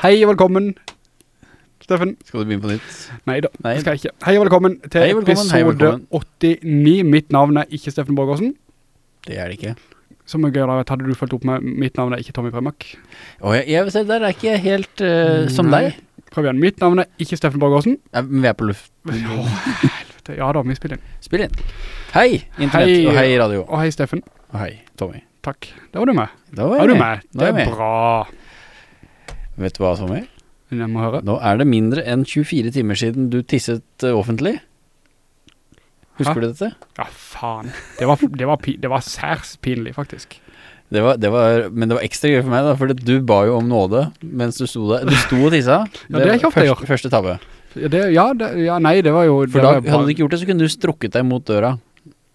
Hei og velkommen, Steffen. Skal du begynne på nytt? Neida, Nei. det skal jeg ikke. Hei og velkommen til Hei, velkommen, hei, episode velkommen. 89. Mitt navn er ikke Steffen Borgårdsen. Det er det ikke. Som er gøy da, hadde du følt opp med mitt navn er ikke Tommy Premak. Åh, jeg, jeg, se, der er ikke helt uh, som Nei. deg. Prøv igjen. Mitt navn er ikke Steffen Borgårdsen. Ja, men vi er på luft. Det- Ja da, vi spiller inn. Spill inn. Hei, internett, Hei. og hei radio. Og hei Steffen. Og hei, Tommy. Takk. Da var du med. Da var Er jeg du med. med? Nå er Det jeg er med. bra. Vet du hva, Tommy? Jeg må høre. Nå er det mindre enn 24 timer siden du tisset uh, offentlig. Husker Hæ? du dette? Ja, faen. Det var, det var, det var særs pinlig, faktisk. Det var, det var, men det var ekstra gøy for meg da, fordi du ba jo om nåde mens du sto der. Du sto og tissa. Ja, det ikke ofte jeg første, første tabbe. Ja, Det, ja, det, ja, nei, det var jo... For da, var hadde du ikke gjort det, så kunne du strukket deg mot døra.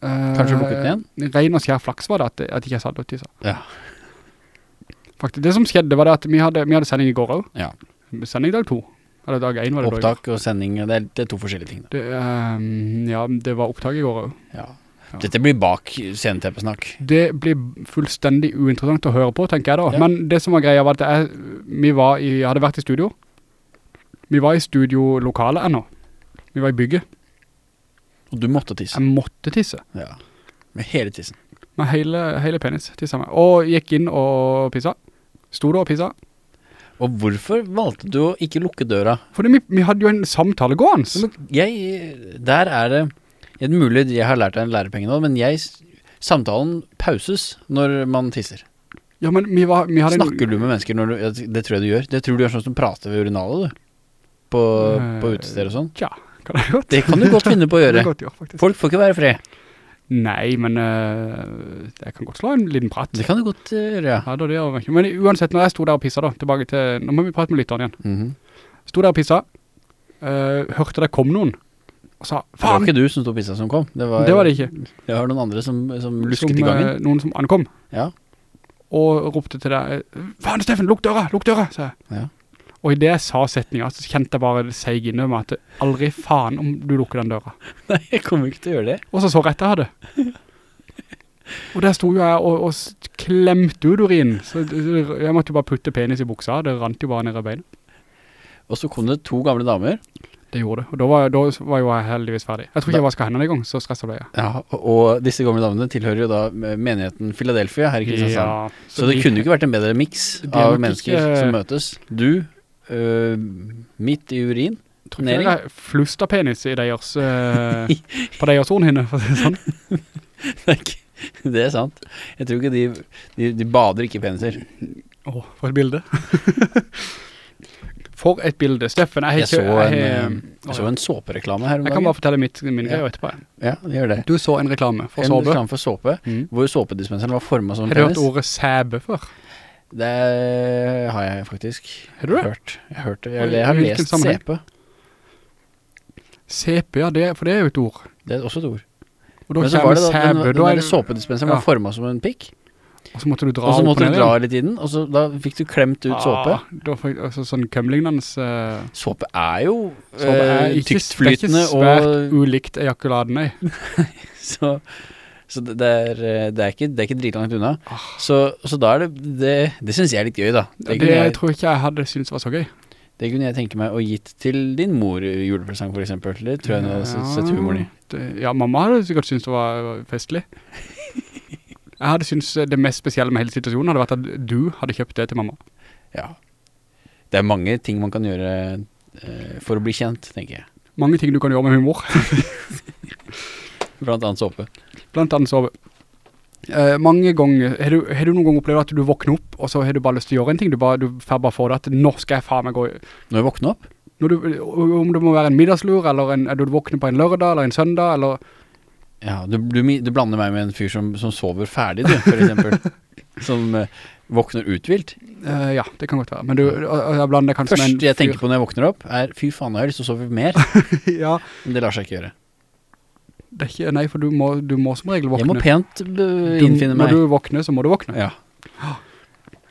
Kanskje lukket den igjen? Ren og skjær flaks var det at, at ikke jeg satt og tissa. Ja. Faktisk, det som skjedde var det at vi hadde, vi hadde sending i går også. Ja. Sending dag to. Eller dag 1 var det. Opptak og sending, det er, det er to forskjellige ting. Det, um, ja, det var opptak i går også. Ja. Ja. Dette blir bak sceneteppesnakk. Det blir fullstendig uinteressant å høre på, tenker jeg da. Ja. Men det som var greia var at jeg, vi var i, hadde vært i studio. Vi var i studio lokale ennå. Vi var i bygget. Og du måtte tisse. Jeg måtte tisse. Ja. Med hele tissen. Med hele, hele penis til sammen. Og gikk inn og pissa. Stod og pissa. Og hvorfor valgte du å ikke lukke døra? Fordi vi, vi hadde jo en samtale gående. Men jeg, der er det Det er mulig jeg har lært deg en lærepenge nå, men jeg Samtalen pauses når man tisser. Ja, men vi, var, vi hadde Snakker du med mennesker når du Det tror jeg du gjør. Det tror du er sånn som prater ved urinalet, du. På, Eh, på utesteder og sånn. Ja, kan jeg godt. Det kan du godt finne på å gjøre. godt ja. Folk får ikke være fred. Nei, men øh, jeg kan godt slå en liten prat. Det kan du godt eh, gjøre, ja. Ja, det jeg ikke. Men uansett, når jeg stod der og pisset da, tilbake til, nå må vi prate med lytteren igjen. Mm -hmm. Stod der og pisset, øh, hørte det kom noen, og sa, faen! Det var ikke du som stod og pisset som kom. Det var, det var det ikke. Det var noen andre som, som lusket Som, i gangen. noen som ankom, Ja. og ropte til deg, faen Steffen, lukk døra, lukk døra, sa jeg. Ja. Og i det jeg sa setninga, så kjente jeg bare det seig inne med at aldri faen om du lukker den døra. Nei, jeg kommer ikke til å gjøre det. Og så så rett jeg hadde. Og der sto jo jeg og, og klemte ut urin. Så jeg måtte jo bare putte penis i buksa. Det rant jo bare ned i beinet. Og så kom det to gamle damer. Det gjorde det. Og da var, da var jo jeg heldigvis ferdig. Jeg tror ikke jeg vasket hendene i gang, så stresset ble jeg. Ja, og disse gamle damene tilhører jo da menigheten Philadelphia her i Kristiansand. så, det de- kunne jo ikke vært en bedre mix av mennesker ikke- som møtes. Du, øh, midt i urin. tror ikke det er flusta penis i deres, uh, på deres hornhinne, for å si det sånn. Det er ikke- det er sant. Jeg tror ikke de, de, de bader ikke peniser. Åh, for et bilde. for et bilde. Steffen, jeg har Jeg så en, jeg, øh, jeg så en såpereklame her om jeg kan bare fortelle mitt, min Ja. greie etterpå. Ja, gjør det. Du så en reklame for En såpe. reklame for såpe, Mm. hvor såpedispenseren var formet som Har du hørt penis. ordet sæbe før? Det har jeg faktisk Har du det? hørt. Jeg har hørt det. Jeg, jeg har lest sammenheng? CP. CP, ja, det, for det er jo et ord. Det er også et ord. Og da Men så var det da, sæbe, den, den, den såpedispenseren Ja. var formet som en pikk. og så måtte du dra Og måtte du dra litt i den, og så da fikk du klemt ut såpe. Ah, da fikk, altså sånn kømlignende uh, Såpe er jo såpe er eh, ikke, det er ikke svært og ulikt ejakuladen, nei. Så, så det, er, eh, det, er ikke, det er ikke dritlangt unna. Ah. Så, så da er det Det, det syns jeg er litt gøy, da. Det, Det, jeg, tror ikke jeg hadde syntes var så gøy. det kunne jeg tenke meg å gitt til din mor julepresang, for eksempel. Det tror jeg hun hadde sett- sett humoren i. Ja, mamma hadde sikkert syntes det var var festlig. Jeg hadde syntes det mest spesielle med hele situasjonen hadde vært at du hadde kjøpt det til mamma. Ja. Det er mange ting man kan gjøre eh, for å bli kjent, tenker jeg. Mange ting du kan gjøre med humor. Blant annet sove. Blant annet sove. Eh, mange ganger, har du, har du noen gang opplevd at du våkner opp, og så har du bare lyst til å gjøre en ting? Du, bare, du får bare for deg at nå skal jeg faen meg gå... Når jeg våkner opp du, om det må være en middagslur, eller en, du våkner på en lørdag, eller en søndag, eller... Ja, du, blander meg med en fyr som, som sover ferdig, du, for eksempel. som eh, våkner utvilt. Eh, ja, det kan godt være. Men du, jeg blander kanskje med en Første jeg tenker på når jeg våkner opp, er fy faen, jeg har lyst til å sove mer. ja, Men det lar seg ikke gjøre. Det er ikke, nei, for du må, du må som regel våkne. Jeg må pent innfinne meg. Når du våkner, så må du våkne. Ja,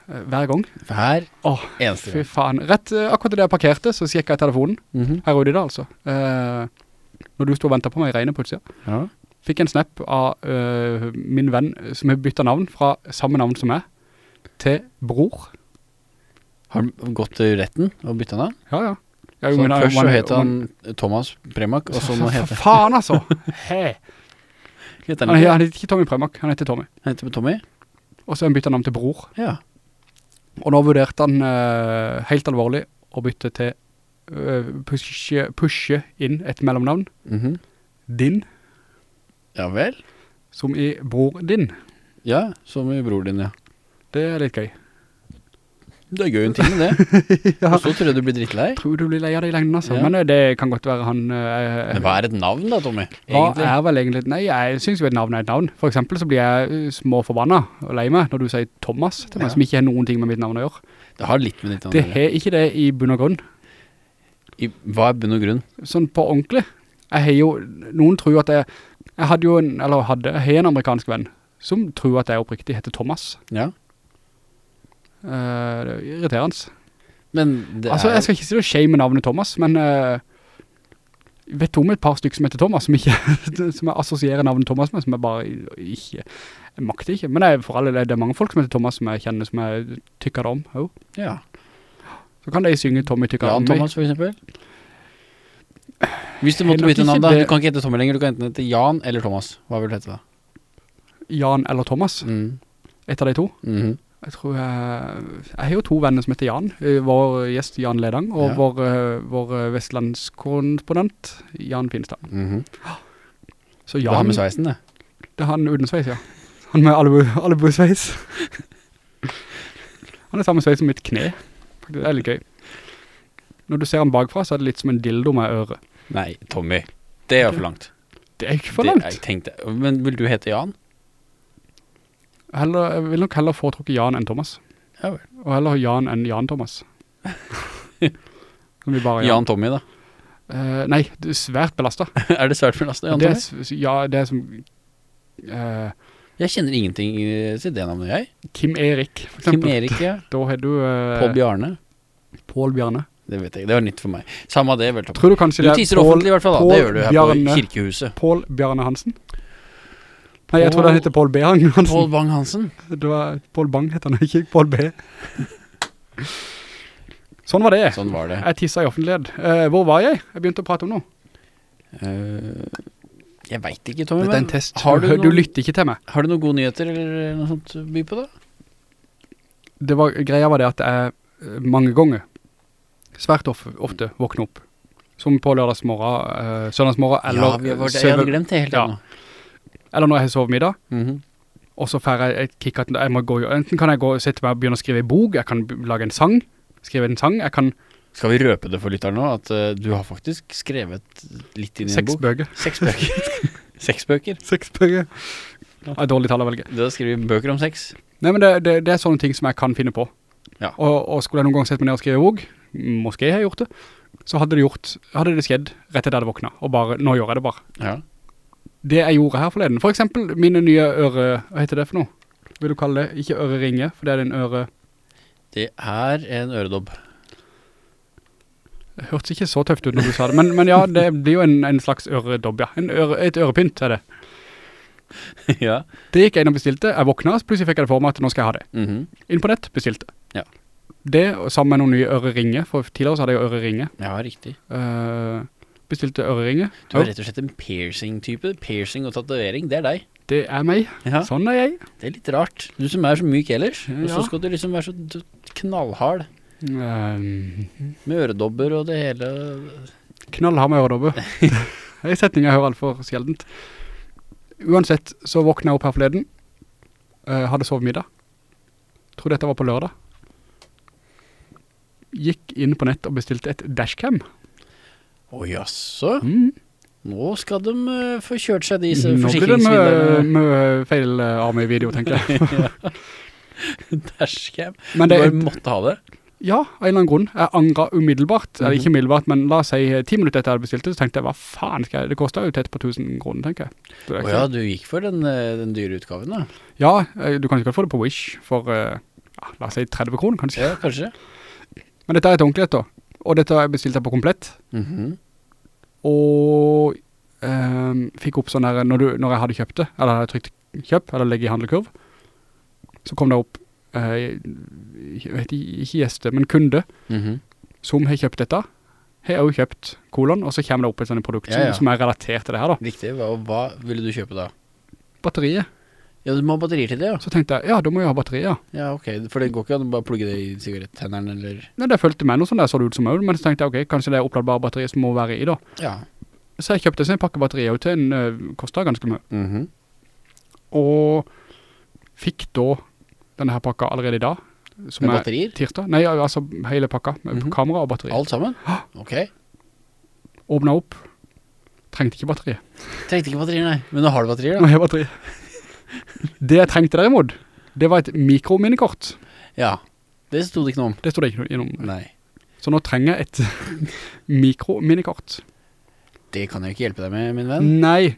Eh, Hver gang. hver Åh, eneste fy faen. Rett eh, akkurat da jeg parkerte, så sjekket jeg telefonen. Mhm. Her ute i dag, altså. Eh, når du stod og ventet på meg i regnet på utsida. Ja. Fikk en snap av eh, min venn som har byttet navn fra samme navn som meg til bror. Har han gått til retten og byttet navn? Ja, ja. Ja Så men, først så het han Thomas Premak, og så nå For heter faen, altså. He! heter Han, han ikke. han heter ikke Tommy Premak, han heter Tommy. Han heter Tommy? Og så har han byttet navn til Bror. Ja. Og nå vurderte han uh, helt alvorlig å bytte til uh, pushe, pushe inn et mellomnavn. Mhm. Din, Ja vel? som i bror din. Ja, som i bror din, ja. Det er litt gøy. Det er gøy en ting med det. Ja. Og så tror jeg du blir drittlei. Tror du blir lei av det i lengden, altså. Ja. Men eh, det kan godt være han... Uh, Men hva er et navn da, Tommy? Hva er vel egentlig Nei, jeg synes jo et navn er et navn For eksempel så blir jeg uh, små forbanna Og lei meg når du sier Thomas til meg Ja. Som ikke har noen ting med mitt navn å gjøre Det har litt med ditt navn Det å gjøre. har ikke det i bunn og grunn I- Hva er bunn og grunn? Sånn på ordentlig Jeg har jo Noen tror at jeg Jeg hadde jo en Eller hadde Jeg har en amerikansk venn Som tror at jeg oppriktig heter Thomas Ja. Uh, Det er irriterende Men det Altså jeg skal ikke si det shame navnet Thomas Men uh, Vet du om et par stykker som heter Thomas Som, ikke, som jeg assosierer navnet Thomas med Som jeg bare ikke Jeg makter ikke Men jeg, for alle det er mange folk som heter Thomas Som jeg kjenner Som jeg tykker om jo. Ja. Så kan de synge Tommy tykker Jan om meg Thomas for eksempel. Hvis du måtte bytte navn da, du kan ikke hete Tommy lenger, du kan enten hete Jan eller Thomas. Hva vil du hete da? Jan eller Thomas Mm. Et av de to Mhm. Jeg tror jeg Jeg har jo to venner som heter Jan eh, Vår gjest Jan Ledang Og Ja. vår, eh, vår eh, vestlandskorrespondent Jan Finstad Mhm. Så Det er han med sveisen det. Det er han uten sveis, ja. Han med albu- albuesveis. han er samme sveis som mitt kne. Faktisk, Det er litt gøy. Når du ser han bakfra, så er det litt som en dildo med øre. Nei, Tommy. Det er jo for langt. Det er ikke for langt. Det, jeg tenkte, men vil du hete Jan? Heller, jeg vil nok heller foretrukke Jan enn Thomas. Ja vel. Og heller Jan enn Jan Thomas. Som vi bare Jan Tommy da. Uh, nei, det er svært belastet. er det svært belastet, Jan Det er, Tommy? ja, det er som Uh, Jeg kjenner ingenting eh, til det navnet jeg. Kim Erik, for Kim. Erik, ja. Da har du uh, Paul Bjarne. Paul Bjarne. Det vet jeg det var nytt for meg. Samme det, vel Tommy. Tror du kanskje Du det er Du tiser offentlig i hvert fall da, det gjør du her Bjarne- på kirkehuset. Paul Bjarne Hansen? Nei, jeg tror han heter Paul B. Hansen. Paul Bang-Hansen. Det var Paul Bang heter han, ikke Paul B. sånn var det. Sånn var det. Jeg tisset i offentlighet. Uh, hvor var jeg? Jeg begynte å prate om noe. Uh, jeg vet ikke, Tommy, Dette er en test. har du, du, noen, lytter ikke til meg. har du noen gode nyheter eller noe sånt by på da? Det var, greia var det at jeg eh, mange ganger, svært ofte, ofte våkner opp. Som på lørdagsmorgen, uh, søndagsmorgen, eller, ja, vi har vært, jeg hadde glemt det helt Ja. ennå. Eller når jeg har sovet middag. -hmm. Og så får jeg et kick at jeg må gå, enten kan jeg gå og sitte meg og begynne å skrive en bok, jeg kan lage en sang, skrive en sang, jeg kan Skal vi røpe det for lytteren nå, at uh, du har faktisk skrevet litt inn i en seks bok? bøker. Seks bøker. seks bøker. Seks bøker. Det er dårlig tall å velge. Da skriver vi bøker om sex. Nei, men det, det, det er sånne ting som jeg kan finne på. Ja. Og, og skulle jeg noen gang sett meg ned og skrive bok, måske har jeg gjort det, så hadde det, gjort, hadde det skjedd rett etter jeg hadde våkna, og bare, nå gjør jeg det bare. Ja. Det jeg gjorde her forleden, for eksempel mine nye øre, hva heter det for noe? Vil du kalle det, ikke øreringe, for det er en øre, Det er en øredobb. det hørtes ikke så tøft ut når du sa det, men, men ja, det blir jo en, en slags øredobb, ja. En øre, et ørepynt er det. ja. Det gikk jeg inn og bestilte, jeg våkna, så plutselig fikk jeg det for meg at nå skal jeg ha det. Mhm. Inn på nett, bestilte. Ja. Det, sammen med noen nye øreringe, for tidligere så hadde jeg jo øreringe. Ja, riktig. Eh, bestilte øreringer. Du er rett og slett en piercing-type. Piercing og tatovering, det er deg. det er meg. Ja. Sånn er jeg. Det er litt rart. Du som er så myk ellers, og så skal du liksom være så knallhard. Um, Med øredobber og det hele. Knallhard med øredobber. det er en setning jeg hører alt for sjeldent. Uansett, så våkna jeg opp her forleden. Uh, hadde sovet middag. Tror dette var på lørdag. Gikk inn på nett og bestilte et dashcam. Å jaså, Mm. nå skal de eh, få kjørt seg disse Nå blir det med, feil uh, arm i video, tenker jeg. Dashcam. Men Du det, bare måtte ha det. ja, av en eller annen grunn. Jeg angret umiddelbart. Eller Mhm. ikke umiddelbart, men la oss si eh, ti minutter etter jeg hadde bestilt det, så tenkte jeg, hva faen skal jeg? Det kostet jo tett på 1000 kroner, tenker jeg. Åja, ikke- ja, du gikk for den, eh, den dyre utgaven da. Ja, eh, du kan ikke få det på Wish for, eh, ja, la oss si 30 kroner kanskje. Ja, kanskje. Men dette er et ordentlighet da. Og dette har jeg bestilt på komplett. Mhm. Og um, fikk opp sånn her, når, du, når jeg hadde kjøpt det, eller hadde trykt kjøp, eller legge i handelkurv, så kom det opp uh, jeg vet ikke gjeste, men kunde, Mhm. som har kjøpt dette, har jo kjøpt kolon, og så kommer det opp et sånt produkt Ja, ja. Som, er relatert til det her da. Riktig, hva, og hva ville du kjøpe da? Batteriet. Ja, du må ha batterier til det, ja. Så tenkte jeg, ja, da må jeg ha batterier. Ja, ok, for det går ikke an å bare plugge det i sigarettenneren, eller... Nei, det følte meg noe sånn der så det ut som øl, men så tenkte jeg, ok, kanskje det er oppladbare batterier som må være i da. Ja. Så jeg kjøpte en pakke batterier til en, uh, kostet ganske mye. Mhm. Og fikk da denne her pakka allerede i dag. Som Med er batterier? tirsdag. Nei, altså hele pakka, med Mhm. kamera og batterier. Alt sammen? Ok. Åpnet opp, trengte ikke batterier. Trengte ikke batterier, nei. Men nå har du batterier, da. Nå har jeg batteri. Det jeg trengte derimot, det var et mikrominnekort. Ja. Det stod det ikke noe om. Det stod det ikke noe om. Nei. Så nå trenger jeg et mikrominnekort. Det kan jeg ikke hjelpe deg med, min venn. Nei,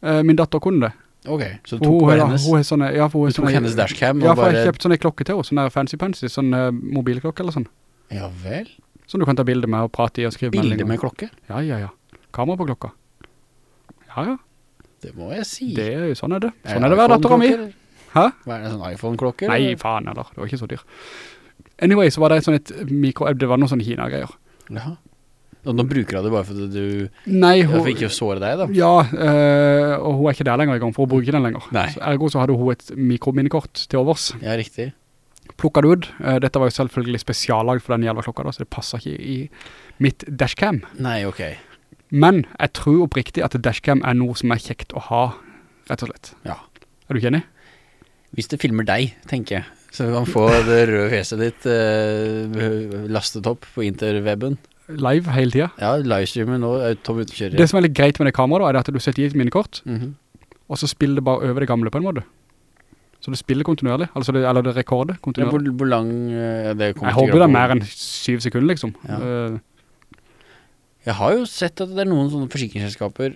eh, min datter kunne det. Ok, så du tok hun, bare hennes, hun sånne, ja, for hun du tok sånne, hennes dashcam Ja, for jeg kjøpte sånne klokke til henne, sånne fancy-pansy, sånne uh, mobilklokke eller sånn. Ja vel. Som du kan ta bilder med og prate i og skrive Bilde Bilder med klokke. Ja, ja, ja. Kamera på klokka. Ja, ja. Det må jeg si. Det er jo sånn er det. Sånn er det hver datteren min. Hæ? Hva er det, sånn iPhone-klokke? Nei, faen eller, det var ikke så dyr. Anyway, så var det et sånn et mikro, det var noen sånne Kina-greier. Jaha. Og nå bruker jeg det bare fordi du... Nei, hun, for ikke å såre deg, da. ja, øh, og hun er ikke der lenger i gang for å bruke den lenger. Nei. Så ergo så hadde hun et mikrominikort til overs. Ja, riktig. Plukket ut. Eh, dette var jo selvfølgelig spesiallag for den jævla klokka da, så det passer ikke i mitt dashcam. Nei, ok. Men jeg tror oppriktig at dashcam er noe som er kjekt å ha, rett og slett. Ja. Er du ikke enig? Hvis det filmer deg, tenker jeg, så du kan få det røde fjeset ditt eh, lastet opp på interweben. Live hele tiden. Ja, livestreamer nå, Tom ute. Det som er litt greit med det kameraet da, er at du setter i et minnekort, mm -hmm. og så spiller det bare over det gamle på en måte. Så det spiller kontinuerlig, altså det, eller det rekorder ja, kontinuerlig. hvor, hvor lang eh, det kommer jeg til å håper det er mer enn syv sekunder liksom. Ja. Eh, Jeg har jo sett at det er noen sånne forsikringsselskaper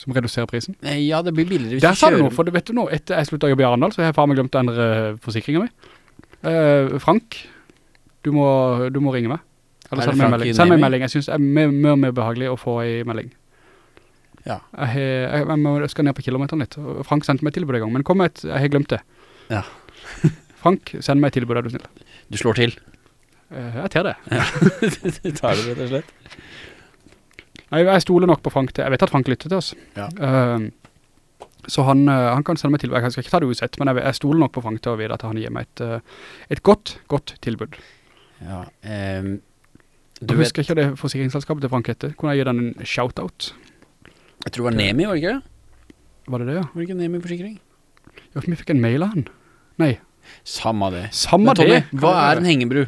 som reduserer prisen. eh, Ja, det blir billigere hvis Der sa du du noe, for det vet du nå, etter jeg sluttet å jobbe i Arendal, så har jeg faen meg glemt å endre forsikringen min. Eh, Frank, du må, du må ringe meg. Eller Er send meg en melding. Send meg en melding. Jeg synes det er mer, mer, mer behagelig å få en melding. Ja. Jeg, jeg, jeg, må- jeg skal ned på kilometeren litt. Frank sendte meg tilbud en gang, men kom med et, jeg har glemt det. Ja. Frank, send meg et tilbud, er du snill. Du slår til. Eh, jeg tar det. du tar det rett og slett. Nei, jeg stoler nok på Frank til, jeg vet at Frank lytter til oss. Ja. Uh, så han, uh, han kan sende meg tilbud, jeg skal ikke ta det usett, men jeg, jeg stoler nok på Frank til å vite at han gir meg et, uh, et godt, godt tilbud. Ja, ehm, Du jeg vet, husker ikke det forsikringsselskapet til Frank hette. Kunne jeg gi den en shout-out? jeg tror det var Nemi, var det ikke det? Var det det, ja? Var det ikke Nemi forsikring? Ja, for vi fikk en mail av han. Nei, Samme det. samme Men Tommy, det. hva er en hengebru?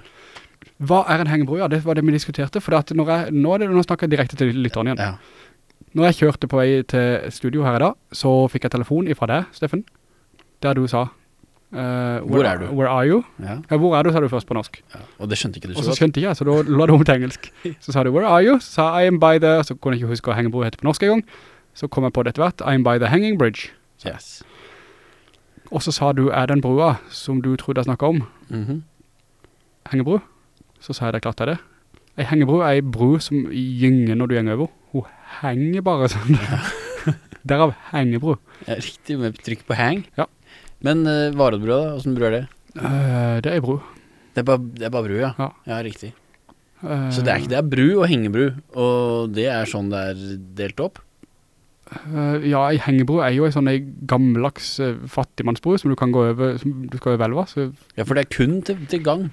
Hva er en hengebro? Ja, det var det vi diskuterte. For jeg, nå, det, nå snakker jeg direkte til lytteren igjen. Ja. Når jeg kjørte på vei til studio her i dag, så fikk jeg telefon ifra deg, Steffen, der du sa eh, Hvor er du? Where are you? ja. Ja, hvor er du, sa du først på norsk. ja. Og det skjønte ikke du så godt. Og så så skjønte jeg, så da la det om til engelsk. Så sa du, where are you? Så sa I am by the, så kunne jeg ikke huske hva hengebro heter på norsk en gang. Så kom jeg på det etter hvert, I am by the hanging bridge. Yes. Og så sa du, er den brua som du trodde jeg snakket om, Mhm. hengebro? Så sa jeg, det klart er det. En hengebro er en bro som gynger når du gjenger over. Hun henger bare sånn. Derav hengebro. ja, riktig, med trykk på heng. Ja. Men uh, Varodbrua da, hvordan bro er det? Uh, det er en bro. Det er bare, det er bare bro, ja. Ja. Ja, riktig. Uh, Så det er ikke, det er bru og hengebru, og det er sånn det er delt opp? Uh, ja, en hengebro er jo en sånn gammeldags uh, fattigmannsbro som du kan gå over, som du skal over elva. Så Ja, for det er kun til, til gang.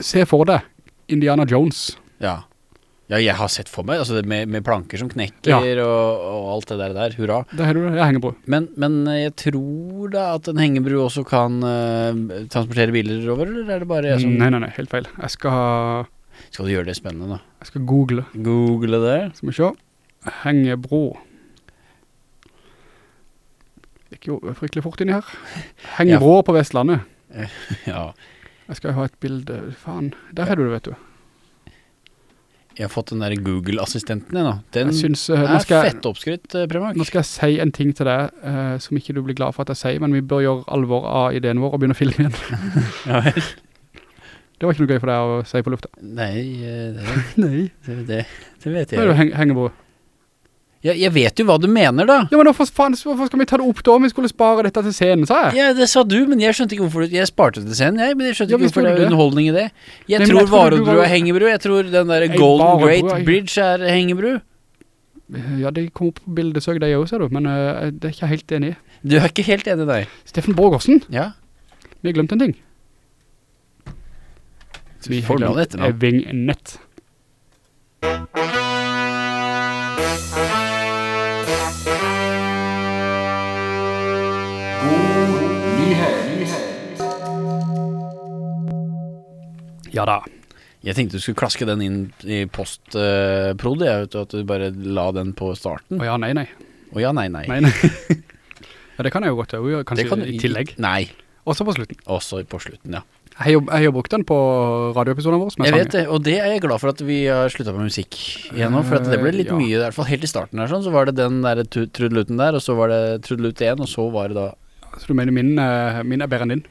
Se for deg Indiana Jones. Ja. Ja, jeg har sett for meg, altså med, med planker som knekker Ja. og, og alt det der der, hurra. Det er det, ja, hengebro. Men, men eh, jeg tror da at en hengebro også kan uh, transportere biler over, eller er det bare jeg som... Nei, nei, nei, helt feil. Jeg skal, Skal du gjøre det spennende da? jeg skal google. Google det. Skal vi se. Hengebro. Det gikk jo fryktelig fort inn i her. Hengebro på Vestlandet. Ja, Jeg skal jo ha et bilde, faen. Der har du det, vet du. jeg har fått den der Google-assistenten jeg nå. Den Jeg synes, uh, er jeg, fett oppskrytt, uh, Premark. nå skal jeg si en ting til deg uh, som ikke du blir glad for at jeg sier, men vi bør gjøre alvor av ideen vår og begynne å filme igjen. Ja, vel. Det var ikke noe gøy for deg å si på lufta. Nei, eh, det, Nei. det, det, det vet Det er jo jeg. heng hengebro. Jeg, jeg vet jo hva du mener da. Ja, men hvorfor, faen, hvorfor skal vi ta det opp da om vi skulle spare dette til scenen, sa jeg? Ja, det sa du, men jeg skjønte ikke hvorfor du Jeg sparte det til scenen, jeg, men jeg skjønte Ja, ikke hvorfor det er underholdning i det. Jeg Nei, tror jeg trodde du var- er hengebru. Jeg tror den der jeg Golden Great jeg... Bridge er hengebru. Ja, det kom opp på bildesøk det også, ser du, men uh, det er ikke helt enig i. Du er ikke helt enig i deg? Steffen Borgersen, Ja. vi har glemt en ting. Vi har glemt etternavn. Ja da. Jeg tenkte du skulle klaske den inn i postprod, jeg at du bare la den på starten. Å ja, nei, nei. Å ja, nei, nei. Nei, nei. ja, det kan jeg jo godt gjøre, kanskje kan du i tillegg. Nei, Også på slutten. også på slutten, ja. Jeg har jo, brukt den på radioepisoden vår Jeg vet det, og det er jeg glad for at vi har sluttet med musikk igjen nå, for at det ble litt Eh, ja. mye, i hvert fall helt i starten her sånn, så var det den der trudeluten der, og så var det trudelutt 1, og så var det da, Så du mener min, eh, min er bedre enn din?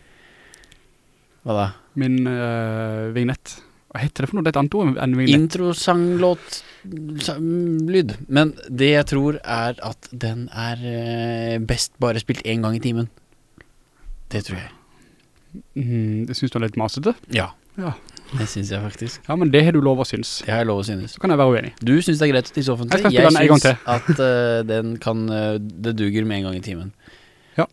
hva da? Min uh, vignett. Hva heter det for noe? Det er et annet ord enn vignett. Intro-sanglåt lyd, men det jeg tror er at den er eh, best bare spilt en gang i timen. Det tror jeg. Mm, det synes du er litt masete? Ja, Ja. det synes jeg faktisk. Ja, men det har du lov å synes. Det har jeg lov å synes. Så kan jeg være uenig. Du synes det er greit å tisse offentlig. Jeg jeg synes at uh, den kan, uh, det duger med en gang i timen. Ja.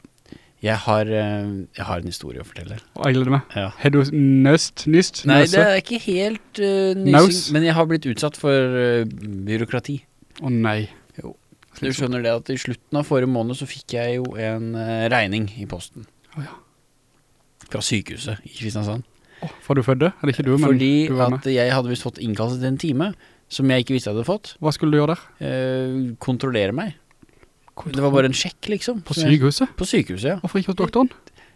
Jeg har, eh, jeg har en historie å fortelle. Og jeg gleder meg. Ja. Har du nøst, nyst, Nei, det er ikke helt uh, nysing, men jeg har blitt utsatt for uh, byråkrati. Å nei. Jo. Du skjønner det at i slutten av forrige måned så fikk jeg jo en uh, regning i posten. Å ja. Fra sykehuset i Kristiansand. Oh, for du fødde? Eller ikke du, men Fordi du var med. at jeg hadde visst fått innkallelse til en time, som jeg ikke visste jeg hadde fått. Hva skulle du gjøre der? Kontrollere meg. Det var bare en sjekk, liksom. På sykehuset? På sykehuset, ja. Hvorfor ikke hos doktoren?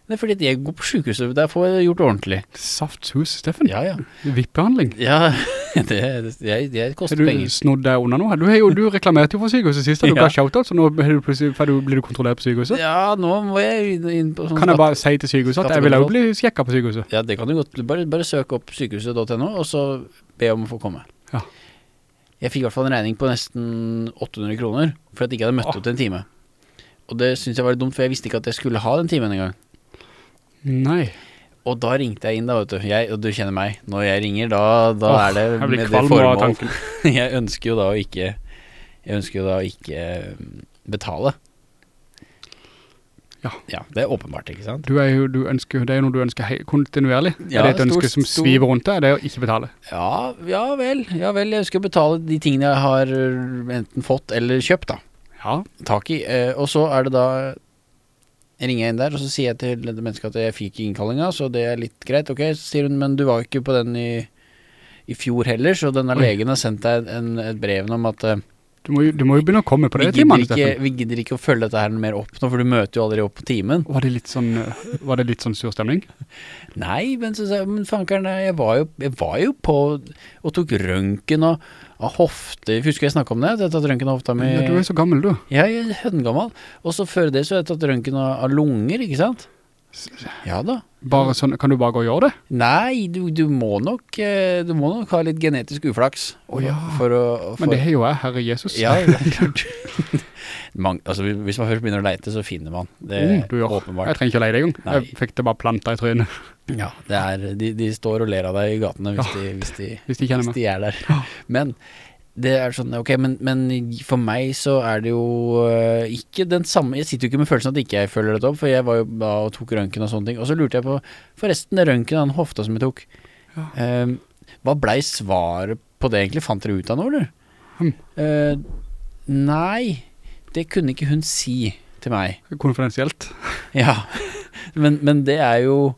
Det er fordi at jeg går på sykehuset, der får jeg gjort ordentlig. Saftshus, Steffen. Ja, ja. Vippbehandling? Ja, det, det, det, det Har du penger. snodd deg under nå? Du, jo, du reklamerte jo for sykehuset sist, og du Ja. ga shoutout, så nå du du, blir du kontrollert på sykehuset. Ja, nå må jeg inn- inn på sånn Kan jeg bare si til sykehuset at jeg vil også bli sjekket på sykehuset? Ja, det kan du godt. Bare, bare søk opp sykehuset.no, og så be om å få komme. Ja. Jeg fikk i hvert fall en regning på nesten 800 kroner, for at jeg ikke hadde møtt opp til en time. Og det synes jeg var litt dumt, for jeg visste ikke at jeg skulle ha den timen en gang. Nei. Og da ringte jeg inn da, vet du. Jeg, og du kjenner meg. Når jeg ringer, da, da Åh, er det med det formålet formål. jeg ønsker jo da å ikke Jeg ønsker jo da å ikke mm, betale. Ja. Ja, det er åpenbart, ikke sant? Du er jo, du ønsker, det er jo noe du ønsker kontinuerlig. Ja, er det et ønske som sviver rundt deg, det er å ikke betale. Ja, ja vel. Ja vel, jeg ønsker å betale de tingene jeg har øh, enten fått eller kjøpt, da. Ja, Tak i. Eh, og så er det da jeg ringer jeg inn der, og så sier jeg til det mennesket at jeg fikk innkallinga, så det er litt greit. Ok, så sier hun, men du var jo ikke på den i, i fjor heller, så denne legen har sendt deg en, et brev om at eh, du må, du må jo begynne å komme på det timene, Steffen. vi gidder ikke å følge dette her mer opp nå, for du møter jo aldri opp på timen. Var det litt sånn, eh, var det litt sånn sur stemning? Nei, men så men fankeren, jeg var jo, jeg var jo på og tok rønken av, og hofte. Husker jeg snakket om det? Jeg har tatt rønken av hofta mi. Ja, du er så gammel, du. Jeg er høngammal. Og så før det så har jeg tatt rønken av, av lunger, ikke sant? Ja da. Sånn, kan du bare gå og gjøre det? Nei, du, du må nok eh, Du må nok ha litt genetisk uflaks. Oh, ja. For å for, Men det har jo jeg, herre Jesus. Ja, er klart. Mang, altså, hvis man først begynner å leite, så finner man. Det er Mm, åpenbart. Jeg trenger ikke å leie det engang. Jeg fikk det bare planta i trynet, Ja, det er, de, de står og ler av deg i gatene hvis, Ja. de, hvis, de, hvis de hvis de er der. Men det er sånn, ok, men, men for meg så er det jo øh, ikke den samme Jeg sitter jo ikke med følelsen at ikke jeg føler dette opp, for jeg var jo da og tok røntgen og sånne ting. Og så lurte jeg på Forresten, det røntgen av den hofta som jeg tok, Ja. ehm, hva blei svaret på det egentlig? Fant dere ut av noe, eller? Hm. Eh, nei, det kunne ikke hun si til meg. Konfidensielt. Ja, men, men det er jo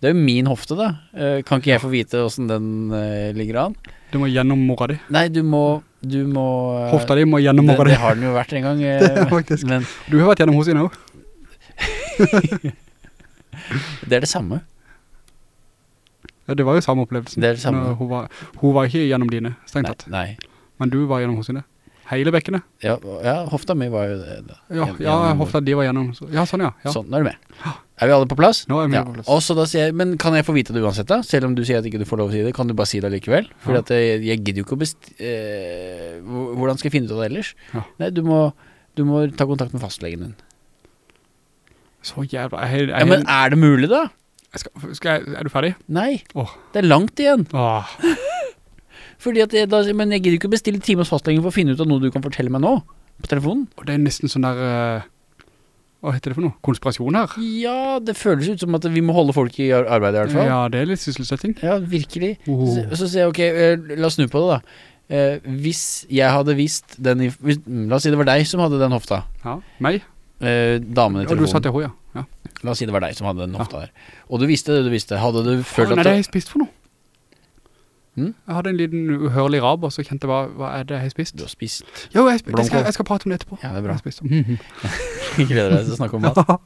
Det er jo min hofte, da. Eh, kan ikke jeg få vite åssen den eh, ligger an? Du må gjennom mora di. Nei, du må Du må eh, Hofta di må gjennom mora di. det har den jo vært en gang. eh, Det er faktisk. Men Du har vært gjennom hos henne også. det er det samme. Ja, det var jo samme opplevelsen. Det er det samme. Hun var, hun var ikke gjennom dine, strengt tatt. nei. Men du var gjennom hos henne. Hele bekkene? Ja, ja, hofta mi var jo det. Ja, ja, hofta de var gjennom. Så- Ja, sånn ja. ja. Sånn, nå er du med. Er vi alle på plass? Nå er vi Ja. på plass. Og så da sier jeg, men kan jeg få vite det uansett da? Selv om du sier at ikke du får lov å si det, kan du bare si det likevel? Fordi at jeg, jeg gidder jo ikke å best... Eh, hvordan skal jeg finne ut av det ellers? Nei, du må, du må ta kontakt med fastlegen din. Så jævla, jeg, jeg, Ja, men er det mulig da? skal, skal er du ferdig? Nei, Åh. det er langt igjen. Åh, Fordi at jeg, da, men jeg gidder ikke å bestille time hos fastlegen for å finne ut av noe du kan fortelle meg nå, på telefonen. og det er nesten sånn der, eh, hva heter det for noe? Konspirasjon her? Ja, det føles ut som at vi må holde folk i ar- arbeid i hvert fall. Ja, det er litt sysselsetting. Ja, virkelig. Oh. Så, så sier jeg, ok, eh, la oss snu på det da. Eh, hvis jeg hadde visst den, hvis, mm, la oss si det var deg som hadde den hofta. Ja, meg. Eh, damen i Og du sa telefonen. til henne, ja. ja. La oss si det var deg som hadde den hofta der. Og du visste det du visste. Hadde du følt Faen, at er det du, jeg har spist for noe? Hm? Jeg hadde en liten uhørlig rab, og så kjente jeg, hva, hva er det jeg har spist? du har spist Jo, jeg, spist, jeg, skal, jeg skal prate om det etterpå. Ja, det er Jeg bra. har spist. Mhm. Gleder deg til å snakke om mat.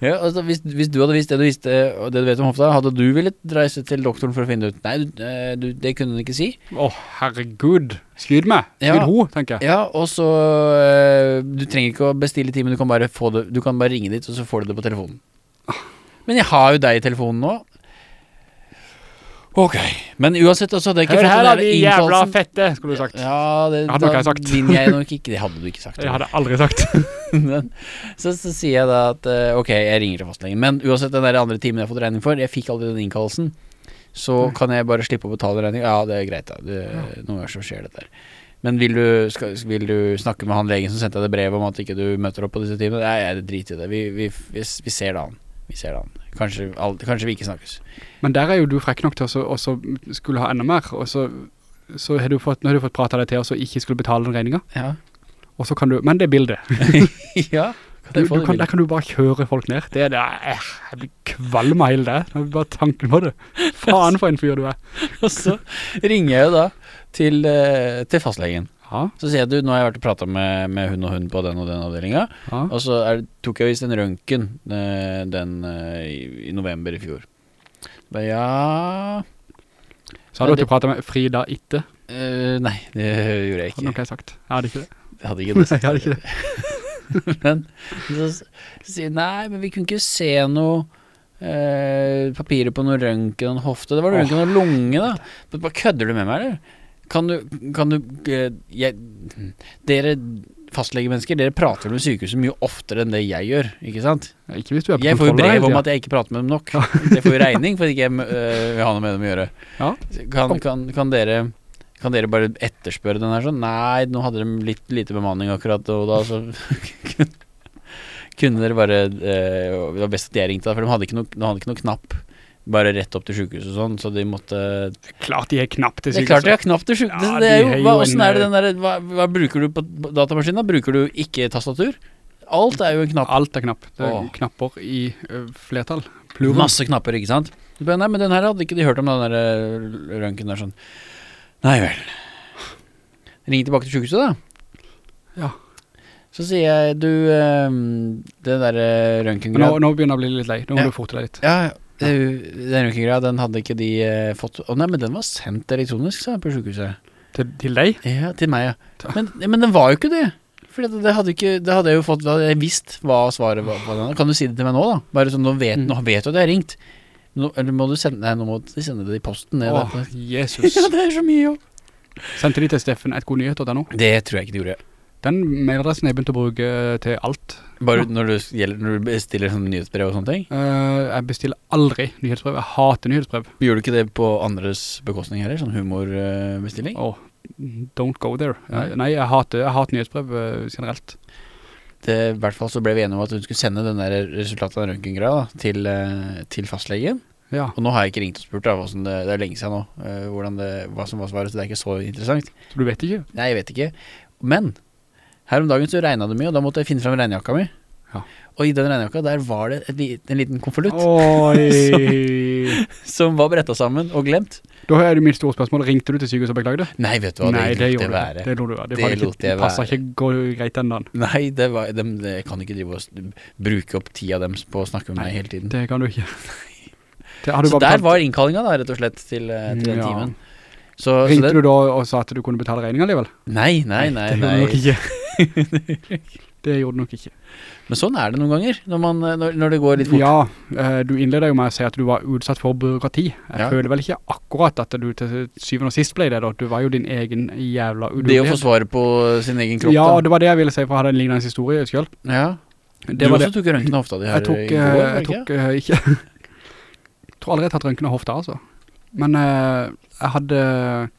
Ja, altså, hvis, hvis du hadde visst det du visste, og det du vet om hofta, hadde du villet reise til doktoren for å finne ut? Nei, du, eh, du, det kunne du ikke si. Å, herregud. Skyd meg. Skyd Ja. ho, tenker jeg. Ja, og så eh, Du trenger ikke å bestille time, du kan bare få det Du kan bare ringe dit, og så får du det på telefonen. Men jeg har jo deg i telefonen nå. Ok. Men uansett, altså, det er ikke Hør her da, de jævla fette, skulle du sagt. Ja, det, hadde da sagt. jeg nok ikke. Det hadde du ikke sagt. Jeg hadde aldri sagt. Men, så, så sier jeg da at eh, ok, jeg ringer til fastlegen. Men uansett den der andre timen jeg har fått regning for, jeg fikk aldri den innkallelsen. Så mm. kan jeg bare slippe å betale regning. Ja, det er greit, da. Det, Noen ganger så skjer dette her. Men vil du, skal, vil du snakke med han legen som sendte deg det brevet om at ikke du møter opp på disse timene? Nei, jeg driter i det. Vi, vi, vi, vi ser det an. Vi ser det an. Kanskje, kanskje vi ikke snakkes. Men der er jo du frekk nok til å så- skulle ha enda mer, og så, så har du fått, nå har du fått prate deg til å ikke skulle betale den regningen. Ja. Og så kan du, men det er bildet. ja. Du, du kan, der kan du bare kjøre folk ned. Det, det er, jeg blir kvalm av hele det. Det er bare tanken på det. Faen for en fyr du er. Og så ringer jeg jo da til, eh, til fastlegen. Ja, Så sier jeg du, nå har jeg vært og pratet med, med hun og hun på den og den avdelingen. ja. Og så er, tok jeg visst en røntgen eh, den eh, i, i november i fjor. Ba, ja Sa du ikke pratet med Frida Itte? Uh, Nei, det gjorde jeg Hadde ikke. jeg sagt. Jeg hadde ikke det. Jeg hadde ikke det. Jeg hadde ikke det. men så, sier nei, men vi kunne ikke se noe eh, papirer på noe røntgen og en hofte. Det var noen røntgen og lunge, da. Men Bare kødder du med meg, eller? Kan du, kan du eh, jeg, Dere fastlegemennesker, dere prater med sykehuset mye oftere enn det jeg gjør, ikke sant? Ikke hvis du er på Jeg får jo brev om ja. at jeg ikke prater med dem nok. det får jo regning for at ikke jeg øh, vil ha noe med dem å gjøre. Ja. Kan, kan, kan, dere, kan dere bare etterspørre den her sånn? Nei, nå hadde de litt lite bemanning akkurat og da, så kunne dere bare øh, Det var best at jeg ringte, for de hadde ikke noe, de hadde ikke noe knapp. Bare rett opp til sykehuset og sånn, så de måtte Klart de er knapt til Det er klart de er knapp til Ja, det er jo, hva, en, er det den der, hva, hva bruker du på datamaskinen? da? Bruker du ikke tastatur? Alt er jo en knapp. Alt er knapp. Det er Åh. knapper i ø, flertall. Plural. Masse knapper, ikke sant? Nei, men den her hadde ikke de hørt om, den der rønken røntgen der sånn. Nei vel. Ring tilbake til sykehuset, da. Ja. Så sier jeg, du, ø, det der rønken nå, nå begynner jeg å bli litt lei. Nå må Ja. du forte deg litt. Ja, det, den røntgengreia, den hadde ikke de eh, fått Å nei, men den var sendt elektronisk, sa jeg på sykehuset. Til, til deg? Ja, til meg, ja. Men, men den var jo ikke det. For det, det hadde ikke Det hadde jeg jo fått Da hadde jeg visst hva svaret var på den. Kan du si det til meg nå, da? Bare sånn, nå vet, Mm. nå vet du at jeg har ringt. Nå, eller må du sende Nei, nå må de sende det i posten. Ned, Åh. Jesus. Ja, det er så mye jobb. Sendte de til Steffen et god nyhet Det tror jeg ikke de gjorde. Den mailadressen har jeg begynt å bruke til alt. Bare når, du, gjelder, når du bestiller sånn nyhetsbrev og sånne ting. Uh, jeg bestiller aldri nyhetsbrev. Jeg hater nyhetsbrev. Gjør du ikke det på andres bekostning heller? Sånn humorbestilling? Åh, don't go there. Nei. Nei, jeg hater, jeg hater nyhetsbrev eh, generelt. Det, I hvert fall så ble vi enige om at hun skulle sende den der resultatet av røntgengrad til, eh, til fastlegen. Ja, Og nå har jeg ikke ringt og spurt, da, det, det er lenge siden nå, det, hva som var svaret, så det er ikke så interessant. så du vet ikke? Nei, jeg vet ikke. Men her om dagen så regna det mye, og da måtte jeg finne fram regnjakka mi. Ja. Og i den regnjakka der var det et, en liten konvolutt som, som var bretta sammen og glemt. Da har jeg mitt store spørsmål. Ringte du til sykehuset og beklagde? Nei, vet du hva, Nei, det det gjorde det. Det. Det, Det var ikke, lot jeg ikke gå greit enda. Nei, det var, de, de kan ikke drive og bruke opp tida deres på å snakke med meg hele tiden. Det kan du ikke. Det Så der betalt- var innkallinga da, rett og slett, til, eh, til den Ja. timen. Så, så Ringte det, du da og sa at du kunne betale regninga alligevel? Nei, nei, nei, det gjorde du nok ikke. det gjorde du nok ikke. Men sånn er det noen ganger, når, man, eh, når, når det går litt fort. Ja, eh, du innleder jo med å si at du var utsatt for byråkrati. Jeg Ja. føler vel ikke akkurat at du til syvende og sist ble det da. Du var jo din egen jævla Det å få svare på sin egen kropp, Ja, da. det var det jeg ville si, for jeg hadde en lignende historie selv. Ja. Det du var også det. tok røntgen av hofta di her Jeg tok, i går, eh, jeg ikke? tok ikke Jeg tror aldri jeg har tatt røntgen av hofta, altså. Men jeg hadde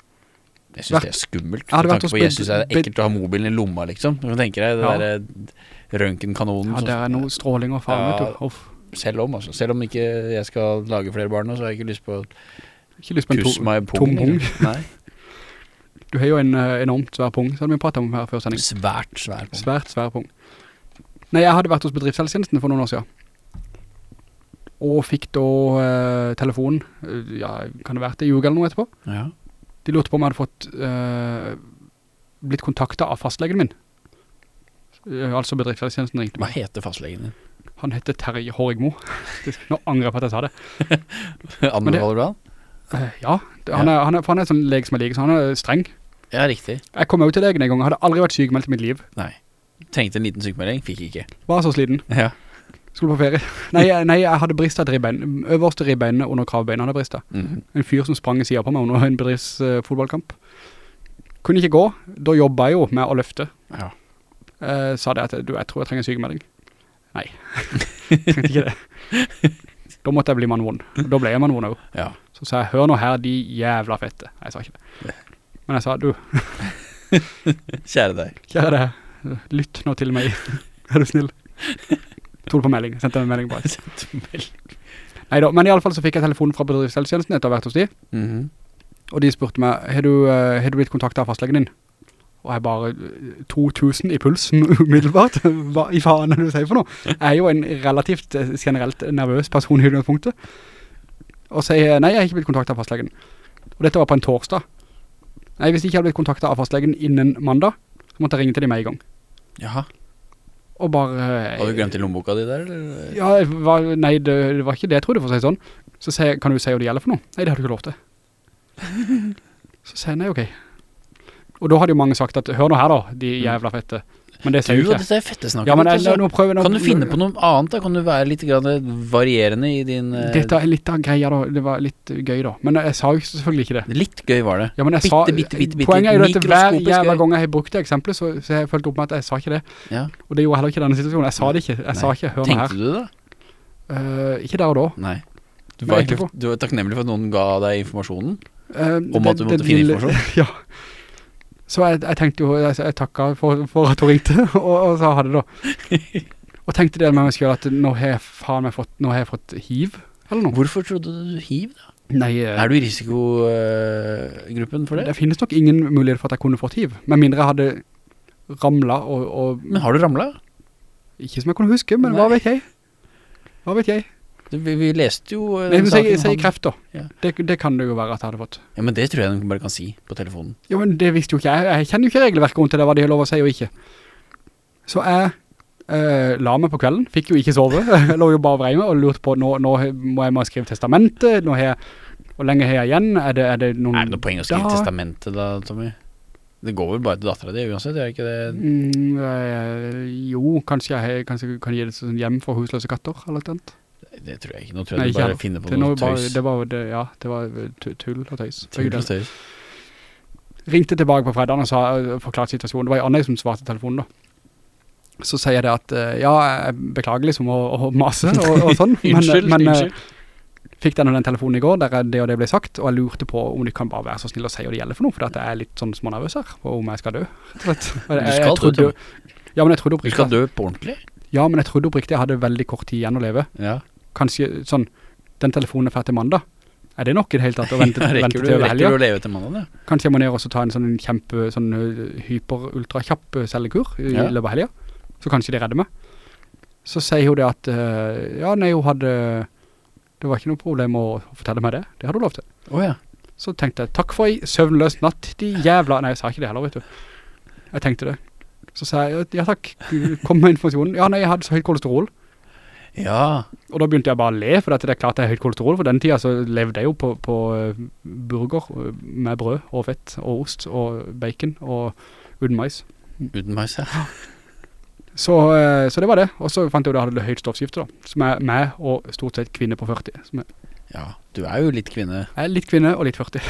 Jeg synes det er skummelt. Med tanke på Jesus er det ekkelt å ha mobilen i lomma, liksom. Du kan tenke deg det Ja. der røntgenkanonen. Ja, det er noe stråling og faen, Ja. Selv om, altså. Selv om ikke jeg skal lage flere barn nå, så har jeg ikke lyst på Ikke lyst på en to, i tom pung. Nei. Du har jo en uh, enormt svær pung, som vi pratet om her før sending. Svært svær pung. Svært svær pung. Nei, jeg hadde vært hos bedriftshelsetjenesten for noen år siden. Og fikk da uh, telefon, eh, ja, kan det være det uke eller noe etterpå? Ja. De lurte på om jeg hadde fått eh, blitt kontaktet av fastlegen min. Eh, altså bedriftshelsetjenesten ringte Hva heter fastlegen din? Han heter Terje Hårigmo. Nå angrer jeg på at jeg sa det. Anbefaler du han? Eh, ja, det, han, er, han, er, han er sånn lege som jeg liker, så han er streng. Ja, riktig. Jeg kom jo til legen en gang, jeg hadde aldri vært sykemeldt i mitt liv. Nei. Trengte en liten sykemelding, fikk ikke. Var så sliten. Ja. Skulle på ferie. Nei, jeg- nei jeg hadde bristet et ribbein. Øverste ribbein under kravbeinene hadde bristet. -hmm. En fyr som sprang i siden på meg under en bedriftsfotballkamp. Kunne ikke gå. Da jobbet jeg jo med å løfte. ja. Uh, sa det at du, jeg tror jeg trenger sykemelding. Nei, trengte ikke det. Da måtte jeg bli mann vond. Da ble jeg mann vond også. Ja. Så sa jeg, hør nå her, de jævla fette. Nei, jeg sa ikke det. Men jeg sa, du, Kjære deg. kjære deg, lytt nå til meg. er du snill? Tog på melding, sendte en melding bare. Neida, men i alle fall så fikk jeg telefonen fra bedriftshelsetjenesten etter å ha vært hos de, Mhm. og de spurte meg, har du, uh, har du blitt kontaktet av fastlegen din? Og jeg bare, eh, 2000 i pulsen umiddelbart, hva i faen er det du sier for noe? Jeg er jo en relativt eh, generelt nervøs person i utgangspunktet. Og sier, nei, jeg har ikke blitt kontaktet av fastlegen. Og dette var på en torsdag. Nei, hvis jeg ikke hadde blitt kontaktet av fastlegen innen mandag, så måtte jeg ringe til dem med i gang. Jaha. Og bare... Har du glemt i lommeboka di der, eller? Ja, var, nei, det, det var ikke det jeg trodde for å si sånn. Så sier jeg, kan du si hva det gjelder for noe? Nei, det har du ikke lov til. Så sier jeg, nei, ok. Og da hadde jo mange sagt at, hør nå her da, de jævla fette. Men det Du ikke. dette er fettesnakket. Ja, men altså. nå prøver jeg... Kan du finne på noe annet da? Kan du være litt varierende i din... uh... Dette er litt av greia da, det var litt gøy da. Men jeg sa jo selvfølgelig ikke det. Litt gøy var det. Ja, men jeg Bitte, sa, bitte, bitte, bitte, poenget er jo at hver jævla gang jeg har brukt det eksempelet, så, så jeg følte opp med at jeg sa ikke det. Ja. Og det gjorde heller ikke denne situasjonen. Jeg sa det ikke. Jeg sa ikke, hør meg her. Tenkte du det da? Eh, ikke der og da. Nei. Du var, ikke, du var takknemlig for at noen ga deg informasjonen? Uh, Om at du måtte finne informasjon? Ja. Så jeg, jeg tenkte jo, jeg, jeg takket for, for at hun ringte, og, og så hadde det da. Og tenkte det med meg selv at nå har jeg faen meg fått, nå har jeg fått hiv, eller noe. Hvorfor trodde du hiv da? Nei, eh, Er du i risikogruppen for det? det finnes nok ingen mulighet for at jeg kunne fått hiv, med mindre jeg hadde ramlet og, og Men har du ramlet? ikke som jeg kunne huske, men hva vet jeg? Hva vet jeg? Vi, vi leste jo eh, Nei, men sier si kreft da. Ja. Det, det kan det jo være at jeg hadde fått. Ja, men det tror jeg den bare kan si på telefonen. Jo, men det visste jo ikke jeg. Jeg kjenner jo ikke regelverket rundt det, hva de har lov å si og ikke. Så jeg eh, la meg på kvelden, fikk jo ikke sove. Jeg lå jo bare vrei meg og lurte på, nå, nå må jeg må skrive testamentet, nå har jeg, hvor lenge har jeg igjen? Er det, er det noen... Er det noe poeng å skrive da? testamentet da, Tommy? Det går vel bare til datteren din uansett, er ikke det? Mm, øh, jo, kanskje jeg kanskje jeg kan gi det sånn hjem for husløse katter, eller noe annet. Det tror jeg ikke. Nå tror jeg Nei, du bare finner på Det, noe tøys. det var, det, ja, det var tull og tøys. Tull og tøys. ringte tilbake på fredagen og sa, forklart situasjonen. Det var Anne som svarte telefonen da. Så sier det at, eh, ja, jeg beklager liksom å, å mase og, og sånn. men, Unnskyld, men, eh, unnskyld. fikk denne den telefonen i går, der det og det ble sagt, og jeg lurte på om du kan bare være så snill og si hva det gjelder for noe, for at jeg er litt sånn smånervøs her, og om jeg skal dø. Jeg- Du skal dø, jo- Ja, men jeg trodde Du skal dø på ordentlig? ja, men jeg trodde oppriktig jeg hadde veldig kort tid igjen å leve. Ja. Kanskje sånn, den telefonen er ferdig mandag. Er det nok i det hele tatt å vente, Ja, vente til over rekker du å leve til mandag, ja? Kanskje jeg må ned og ta en sånn kjempe, sånn hyper, ultra kjapp uh, cellekur i Ja. løpet av helgen. Så kanskje de redder meg. Så sier hun det at, ja, nei, hun hadde, det var ikke noe problem å fortelle meg det. Det hadde hun lov til. Åja. Så tenkte jeg, takk for en søvnløs natt, de jævla... Nei, jeg sa ikke det heller, vet du. Jeg tenkte det. Så sa jeg, ja takk, kom med informasjonen. Ja, nei, jeg hadde så høyt kolesterol. Ja. Og da begynte jeg bare å le, for det er klart det er høyt kolesterol. For den tida så levde jeg jo på, på eh, burger eh, med brød og fett og ost og bacon og uten mais. Uten mais, ja. Så, eh, så det var det. Og så fant jeg jo jeg hadde høyt stoffskifte da, som er meg og stort sett kvinne på 40. Som er, Ja, du er jo litt kvinne. jeg er litt kvinne og litt 40.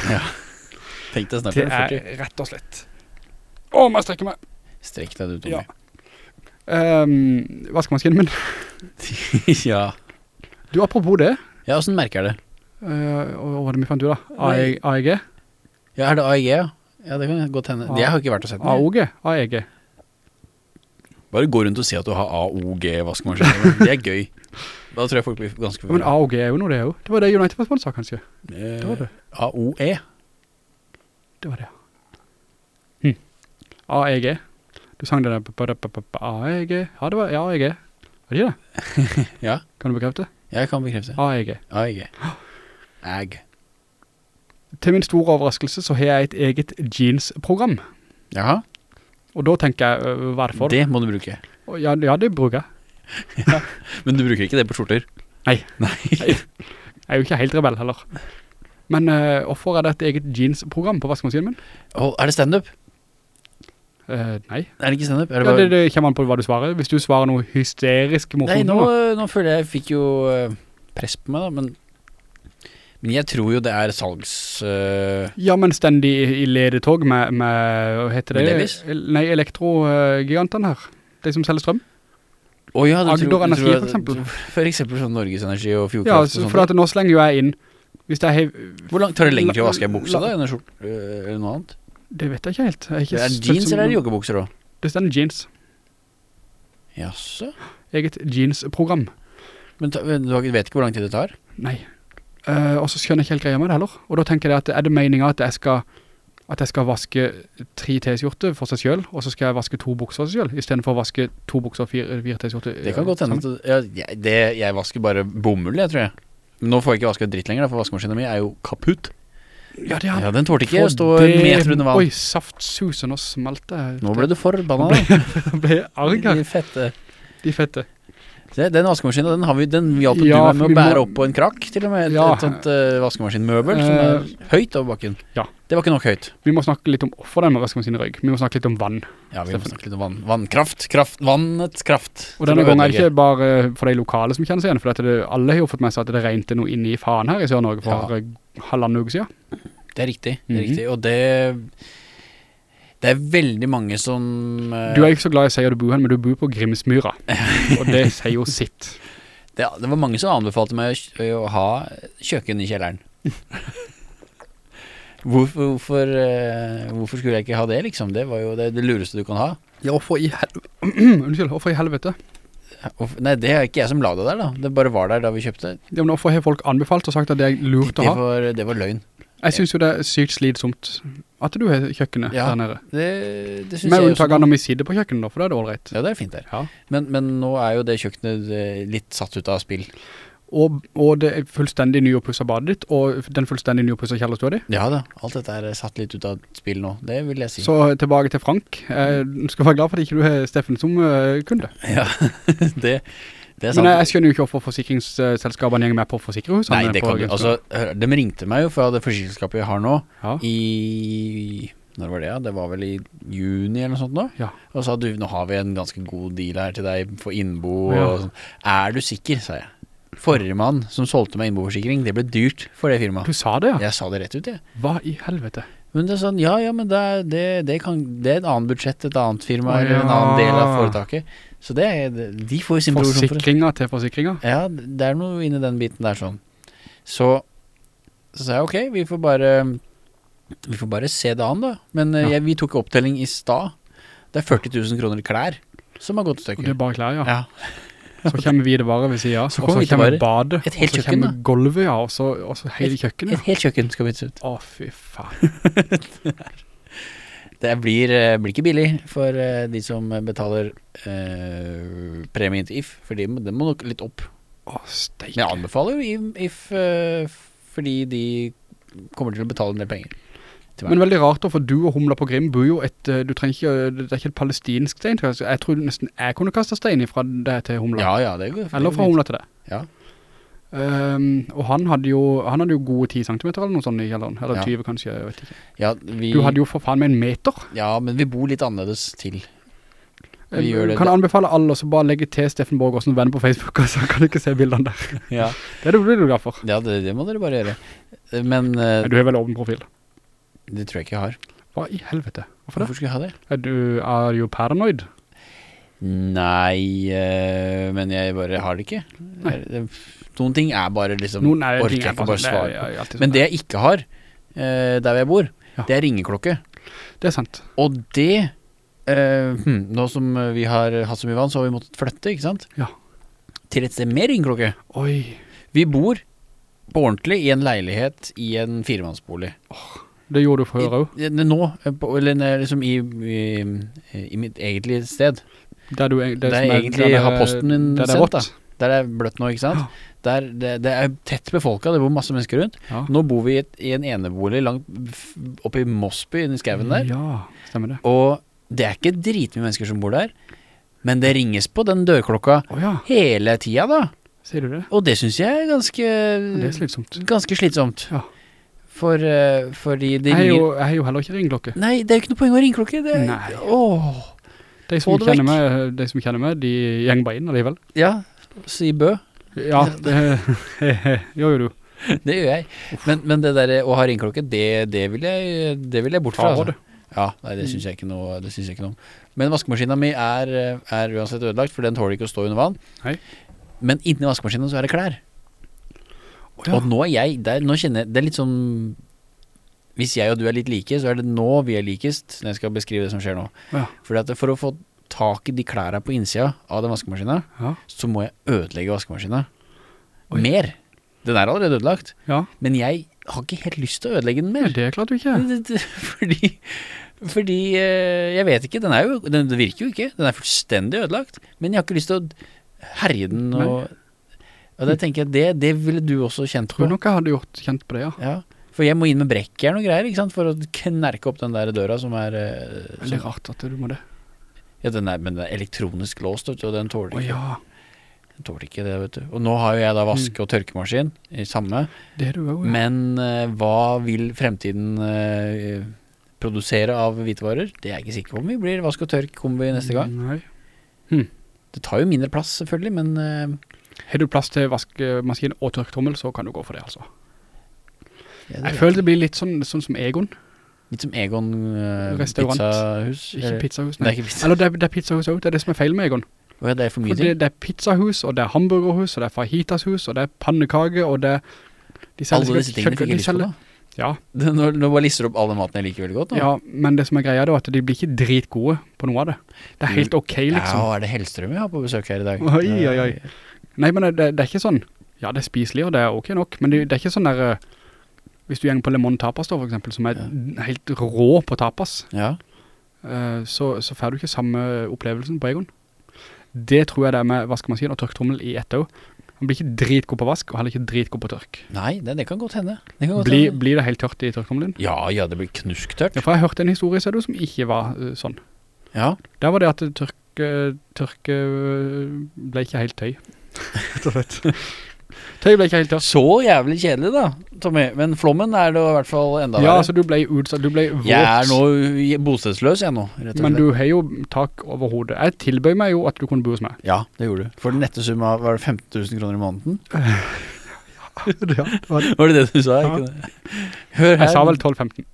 Tenk deg snart Det er er du 40. rett og slett. Å, må jeg strekke meg. Strekk deg du, Tommy. Ja. Um, vaskemaskinen min. ja. Du, apropos det, Ja, hvordan merker jeg det? uh, hva er det vi fant du da? AEG? Ja, er det AEG, ja? Ja, det kan godt hende. A- Jeg har ikke vært og sett den. AOG? AEG. Bare gå rundt og si at du har AOG-vaskemaskinen. Det er gøy. Da tror jeg folk blir ganske Ja, Men AOG er jo noe det er jo. Det var det United var sa, kanskje. Eh, Det var det. AOE. Det var det. Hm. AEG. Du sang det der AEG. Ja, det var A-E-G Var det ikke det? Ja, Kan du bekrefte? jeg kan bekrefte. A-E-G A-E-G AG. Til min store overraskelse så har jeg et eget jeans-program. Jaha, Og da tenker jeg, øh, hva er det for? det må du bruke. Ja, ja, det bruker jeg. Men du bruker ikke det på skjorter? Nei. Nei. Jeg er jo ikke helt rebell heller. Men øh, hvorfor er det et eget jeans-program på vaskemaskinen min? Oh, er det stand-up? Eh, nei. Er det ikke stand-up? Ja, det det, kommer an på hva du svarer. Hvis du svarer noe hysterisk morsomt Nei, nå, nå, føler jeg jeg fikk jo eh, press på meg da, men, men jeg tror jo det er salgs... Uh, Ja, men stendig i, i ledetog med, med, hva heter det? Med Levis? Nei, elektrogigantene her. De som selger strøm. Å ja, du Agder tror, Energi, tror for eksempel. For eksempel sånn Norges Energi og Ja, Fjordkraft så, og for sånt. at nå slenger jo jeg inn, Hvor langt tar det lenger til å vaske en buksa da, enn skjort, eller noe annet? Det vet jeg ikke helt. Jeg er, ikke Er det sett jeans eller er det joggebukser da? Det stender jeans. Jaså? Eget jeans-program. Men ta, du vet ikke hvor lang tid det tar? Nei. Uh, og så skjønner jeg ikke helt greia med det heller. Og da tenker jeg at er det meningen at jeg skal at jeg skal vaske tre t-skjorter for seg selv, og så skal jeg vaske to bukser for seg selv, i stedet for å vaske to bukser og fire, fire t-skjorter. Det kan godt hende ja, jeg, jeg vasker bare bomull, jeg tror jeg. Men nå får jeg ikke vaske dritt lenger, da, for vaskemaskinen min er jo kaputt. Ja, det Ja, den tålte ikke å stå en meter under vann. Oi, saftsusen og smelte. Nå ble du forbanna. Nå ble jeg arg her. De fette. De fette. Se, den vaskemaskinen, den, har vi, den hjalp Ja, du med å bære opp på en krakk, til og med. Et, Ja. et sånt uh, vaskemaskinmøbel som er høyt over bakken. Ja. Det var ikke nok høyt. Vi må snakke litt om offer den vaskemaskinen røyk. Vi må snakke litt om vann. Ja, vi må snakke litt om vann. Vannkraft. Kraft. Vannets kraft. Og denne gangen er det ikke bare for de lokale som kjenner seg igjen, for det, alle har jo fått med seg at det regnet noe inne i faen her i Sør-Norge for Ja. Eh, halvannen uke siden. Det er riktig. Det er Mhm. riktig. Og det Det er veldig mange som uh, Du er ikke så glad i å si at du bor her, men du bor på Grimsmyra. Og det sier jo sitt. det, det var mange som anbefalte meg å, å ha kjøkken i kjelleren. hvorfor, hvorfor, uh, hvorfor skulle jeg ikke ha det, liksom? Det var jo det, det lureste du kan ha. Ja, hvorfor i helvete? Unnskyld, hvorfor i helvete? Nei, det er ikke jeg som la det der, da. Det bare var der da vi kjøpte. Ja, men hvorfor har folk anbefalt og sagt at det er lurt Det å ha? var, det var løgn. Jeg synes jo det er sykt slitsomt at du har kjøkkenet Ja. der nede. Det, det synes Med unntak av når vi sitter på kjøkkenet da, for da er det all right. Ja, det er fint der. Ja. Men, men nå er jo det kjøkkenet eh, litt satt ut av spill. Og, og det fullstendig nyoppusset badet ditt, og den fullstendig nyoppusset kjellerstua di. Ja da, alt dette er satt litt ut av spill nå. Det vil jeg si. Så tilbake til Frank. Du skal være glad for at ikke du har Steffen som eh, kunde. Ja, det, er sant. Men jeg, jeg skjønner jo ikke hvorfor forsikringsselskapene gjenger med på forsikkerhusene. Nei, det kan du. Altså, de ringte meg jo fra det forsikringsselskapet jeg har nå, ja. i Når var det. Det var vel i juni eller noe sånt da? Ja. Og sa du, nå har vi en ganske god deal her til deg for innbo Ja. sånn. Er du sikker, sa jeg. Forrige mann som solgte meg innboforsikring, det ble dyrt for det firmaet. Du sa det, ja. Jeg sa det rett ut, jeg. Hva i helvete? Men det er sånn, ja, ja, men det er, det, det kan, det er et annet budsjett, et annet firma, Å, eller en annen del av foretaket. Så det er, de får jo sin produksjon for det. Til forsikringer. Ja, det er noe inni den biten der sånn. Så, så sa jeg, ok, vi får bare, vi får bare se det an da. Men eh, Ja. jeg, vi tok opptelling i stad. Det er 40 000 kroner i klær som har gått i Og det er bare klær, ja. Ja, Så kommer hvitevarer ved siden, Så og kommer så kommer bade, badet, og så kommer gulvet, ja, og så, og så hele kjøkkenet. et helt kjøkken skal byttes ut. Å, fy faen. Det blir, eh, blir ikke billig for eh, de som betaler eh, premien til If, for de må, det må nok litt opp. Å, steik. Men jeg anbefaler jo If, if eh, fordi de kommer til å betale en del penger. Men veldig rart da, for du og Humla på Grim bor jo et, eh, du trenger ikke, det er ikke et palestinsk stein, jeg. Tror nesten jeg kunne kaste stein fra det til Humla. ja, ja, det går. Eller fra Humla til det. Ja. Um, og han hadde jo, han hadde jo gode 10 cm eller noe sånt i kjelleren. Eller Ja. 20 kanskje, jeg vet ikke. Ja, vi, Du hadde jo for faen med en meter. ja, men vi bor litt annerledes til. Vi gjør det kan jeg anbefale alle å bare legge til Steffen Borg som venn på Facebook, så kan du ikke se bildene der. Ja, Det er du blir du glad for. ja det, det må dere bare gjøre. Men Uh, Du har vel åpen profil. Det tror jeg ikke jeg har. Hva i helvete? Hvorfor? Hvorfor skulle jeg ha det? Er du, er jo paranoid? Nei, øh, men jeg bare har det ikke. Nei. Det- Noen ting er bare liksom Noen er Orker jeg ikke bare svare er- på. Men sånn. det jeg ikke har, øh, der jeg bor, Ja. det er ringeklokke. det er sant. Og det øh, hm, Nå som vi har hatt så mye vann, så har vi måttet flytte, ikke sant? Ja. Til et sted med ringeklokke. Oi, Vi bor på ordentlig i en leilighet i en firemannsbolig. Det gjorde du for høre også. Nå, eh, eller liksom i, i, i mitt egentlige sted. Der du, der Der som egentlig der det- har posten min der er sendt, da. Der det er bløtt nå, ikke sant? Ja. Der, det, det er tett befolka, det bor masse mennesker rundt. Ja. Nå bor vi i, et, i en enebolig langt oppe i Mosby, inni skauen der. Ja, stemmer det. Og det er ikke dritmye mennesker som bor der, men det ringes på den dørklokka oh, ja, hele tida, da. sier du det? Og det syns jeg er ganske Det er slitsomt. Ganske slitsomt. Ja. For, uh, fordi det Jeg har ringer jo, jeg har jo heller ikke ringklokke. Nei, det er jo ikke noe poeng å ringklokke. Det er, Nei. Åh, De som, kjenner meg, de som kjenner meg, de gjenger bare inn alligevel. ja, si bø. Ja, det gjør jo du. Det gjør jeg. Men, men det der å ha ringklokke, det, det, vil jeg, det vil jeg bort fra. Altså. Ja, nei, det syns jeg ikke noe Det synes jeg ikke noe om. Men vaskemaskina mi er, er uansett ødelagt, for den tåler ikke å stå under vann. Nei. Men inni vaskemaskinen så er det klær. Å ja. Og nå er jeg der, Nå kjenner jeg Det er litt sånn Hvis jeg og du er litt like, så er det nå vi er likest, når jeg skal beskrive det som skjer nå. Ja. Fordi for å få tak i de klærne på innsida av den vaskemaskina, Ja. så må jeg ødelegge vaskemaskina. Mer. Den er allerede ødelagt. ja, Men jeg har ikke helt lyst til å ødelegge den men mer. det er klart du ikke. Fordi Fordi eh, Jeg vet ikke. Den jo Den virker jo ikke. Den er fullstendig ødelagt. Men jeg har ikke lyst til å herje den og Og det tenker jeg Det, det ville du også kjent på. Tror nok jeg hadde gjort kjent på det, ja. Ja. For jeg må inn med brekkjern og greier, ikke sant? For å knerke opp den der døra som er eh, Veldig rart at du må det. ja, den er, Men den er elektronisk låst, vet du, og den tåler Å ikke, ja, den tåler ikke det, vet du. Og nå har jo jeg da vaske- og tørkemaskin i samme. det er du også, ja. Men eh, hva vil fremtiden eh, produsere av hvitevarer? Det er jeg ikke sikker på om vi blir vask og tørk kombi neste gang. Nei. Det tar jo mindre plass selvfølgelig, men eh, Har du plass til vaskemaskin og tørktrommel, så kan du gå for det, altså. ja, det Jeg føler det blir litt sånn, sånn som Egon. Litt som Egon uh, pizzahus. Ikke pizzahus, Nei, nei. ikke pizza. Eller det, er- det er pizzahus også, det er det som er feil med Egon. Hva er det er for For mye det, ting. det er pizzahus, og det er hamburgerhus, og det er fajitas-hus, og det er pannekage, og det de Alle disse tingene fikk jeg lyst på da. Ja, Det- nå når bare lister du opp alle maten jeg liker veldig godt. Da. ja, men det som er greia da, er at de blir ikke dritgode på noe av det. Det er helt ok, liksom. Ja, er det Hellstrøm vi har på besøk her i dag? Oi, oi, oi. Nei, men det, det er ikke sånn, ja, det er spiselig, og det er ok nok, men det, det er ikke sånn der, eh, hvis du gjenger på Le Monde Tapas da, for eksempel, som er helt rå på tapas, Ja. eh, så, så får du ikke samme opplevelsen på Egon. Det tror jeg det er med vaskemaskin og tørktrommel i ett år. Han blir ikke dritgod på vask, og heller ikke dritgod på tørk. Nei, det, det kan godt hende. Det kan godt Blir, hende. blir det helt tørt i tørktrommelen? Ja, ja, det blir knusktørt. Ja, for jeg hørte en historie, ser du, som ikke var uh, sånn. Ja. Der var det at tørk, tørke eh, ble ikke helt tøy. Rett og slett. Tøy ble ikke helt tørt. Så jævlig kjedelig da, Tommy. Men flommen er det i hvert fall enda verre. Ja, så du ble utsatt, du ble våt. Jeg er nå bostedsløs jeg nå, rett og slett. Men du har jo tak over hodet. Jeg tilbøy meg jo at du kunne bo hos meg. Ja, det gjorde du. For den nette summa var det 15 000 kroner i måneden? ja, det var det. Var det det du sa? Ja. Hør her. Jeg sa vel 12-15.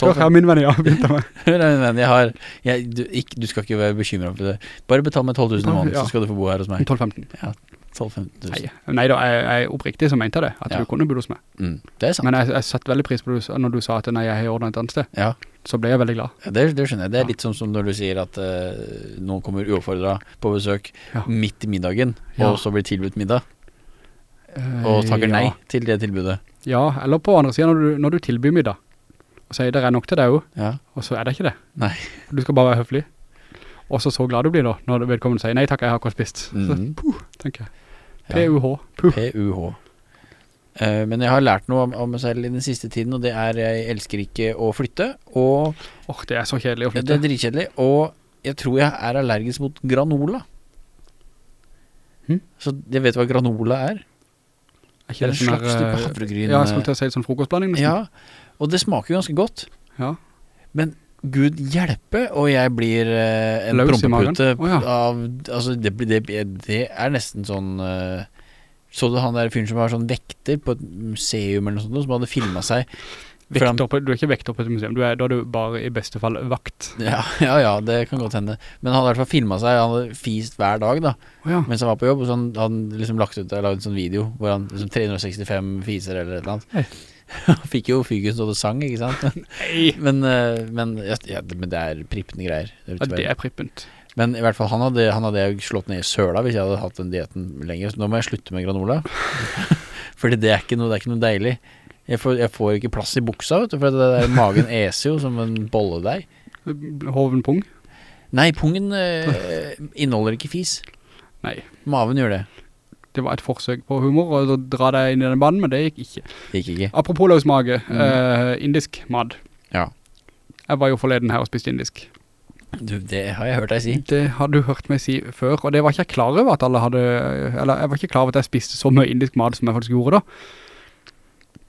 12, ja, min venn, ja, begynte med. Hør er min venn. Jeg har jeg, du, ikke, du skal ikke være bekymret for det. Bare betal meg 12 000 i måneden, Ja. så skal du få bo her hos meg. 12-15. 12 000. Nei, nei da, jeg, jeg oppriktig så mente det, at Ja. du kunne bo hos meg. Mm, det er sant. Men jeg, jeg satte veldig pris på det når du sa at nei, jeg har ordnet et annet sted. Ja, Så ble jeg veldig glad. det, det skjønner jeg. Det er Ja. litt som, som når du sier at uh, noen kommer uoppfordret på besøk Ja. midt i middagen, Ja. og så blir tilbudt middag, Eh, og takker nei ja. til det tilbudet. Ja, eller på andre siden når du, når du tilbyr middag, sier det er nok til deg jo, Ja. og så er det ikke det. Nei. Du skal bare være høflig. Og så så glad du blir da, når det vedkommende sier, nei takk, jeg har akkurat spist. Så, Mhm. puh, tenker jeg. P-U-H, P-U-H. Uh, men jeg har lært noe om, om meg selv i den siste tiden, og det er jeg elsker ikke å flytte. Og Åh, det er så kjedelig å flytte. det er dritkjedelig. Og jeg tror jeg er allergisk mot granola. Hm? Så jeg vet hva granola er. Er Det er en sånn slags type eh, havregryn. Ja, jeg skulle til å si det sånn frokostblanding nesten. Ja, og det smaker ganske godt. Ja. Men Gud hjelpe, og jeg blir eh, en Løs prompepute oh, ja. av Altså, det, det, det er nesten sånn eh, Så du han der fyren som var sånn vekter på et museum eller noe sånt, som hadde filma seg Vekt opp, du er ikke vekter på et museum, du er, da er du bare i beste fall vakt. ja, ja, ja, det kan godt hende. Men han hadde i hvert fall filma seg, han hadde fist hver dag da Åja, mens han var på jobb. Og så han hadde liksom lagt ut lagd en sånn video hvor han liksom 365 fiser eller et eller annet. Hei. Han fikk jo fyken så det sang, ikke sant? Men, Men, eh, men, ja, men det er prippende greier. Det Ja, det er prippent. Men i hvert fall, han hadde, han hadde jeg slått ned i søla hvis jeg hadde hatt den dietten lenger. Så nå må jeg slutte med granola. Fordi det er ikke noe, det er ikke noe deilig. Jeg får, jeg får ikke plass i buksa, vet du, for det der magen eser jo som en bolledeig. Hoven pung? Nei, pungen eh, inneholder ikke fis. Nei. Maven gjør det. Det var et forsøk på humor, og så dra deg inn i den banen, men det gikk ikke. Gikk ikke. Apropos løs mage, Mhm. eh, indisk mad. Ja. Jeg var jo forleden her og spiste indisk. Du, det har jeg hørt deg si. Det har du hørt meg si før, og det var ikke jeg klar over at alle hadde, eller jeg var ikke klar over at jeg spiste så mye indisk mat som jeg faktisk gjorde da.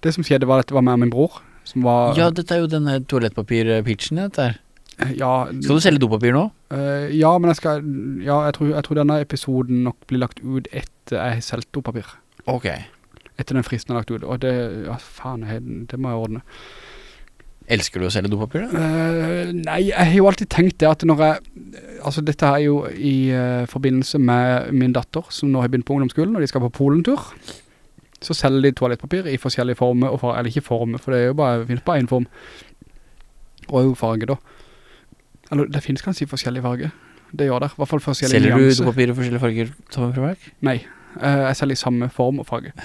Det som skjedde var at det var med min bror, som var... Ja, dette er jo denne toalettpapir-pitchen, dette her. Ja, Skal du selge dopapir nå? Uh, ja, men jeg skal, ja, jeg tror, jeg tror denne episoden nok blir lagt ut etter jeg har selgt dopapir. Ok. Etter den fristen jeg har lagt ut, og det, ja, faen, jeg- det må jeg ordne. Elsker du å selge dopapir, da? Uh, nei, jeg har jo alltid tenkt det at når jeg Altså dette er jo i uh, forbindelse med min datter Som nå har begynt på ungdomsskolen Og de skal på Polentur Så selger de toalettpapir i forskjellige former for, Eller ikke former, for det er jo bare, finnes bare en form Og jo farge da Eller det finnes kanskje forskjellige farger Det gjør det, i hvert fall forskjellige Selger du nyanser dopapir i forskjellige farger, Tommy Prøverk? Nei, eh, jeg selger i samme form og farge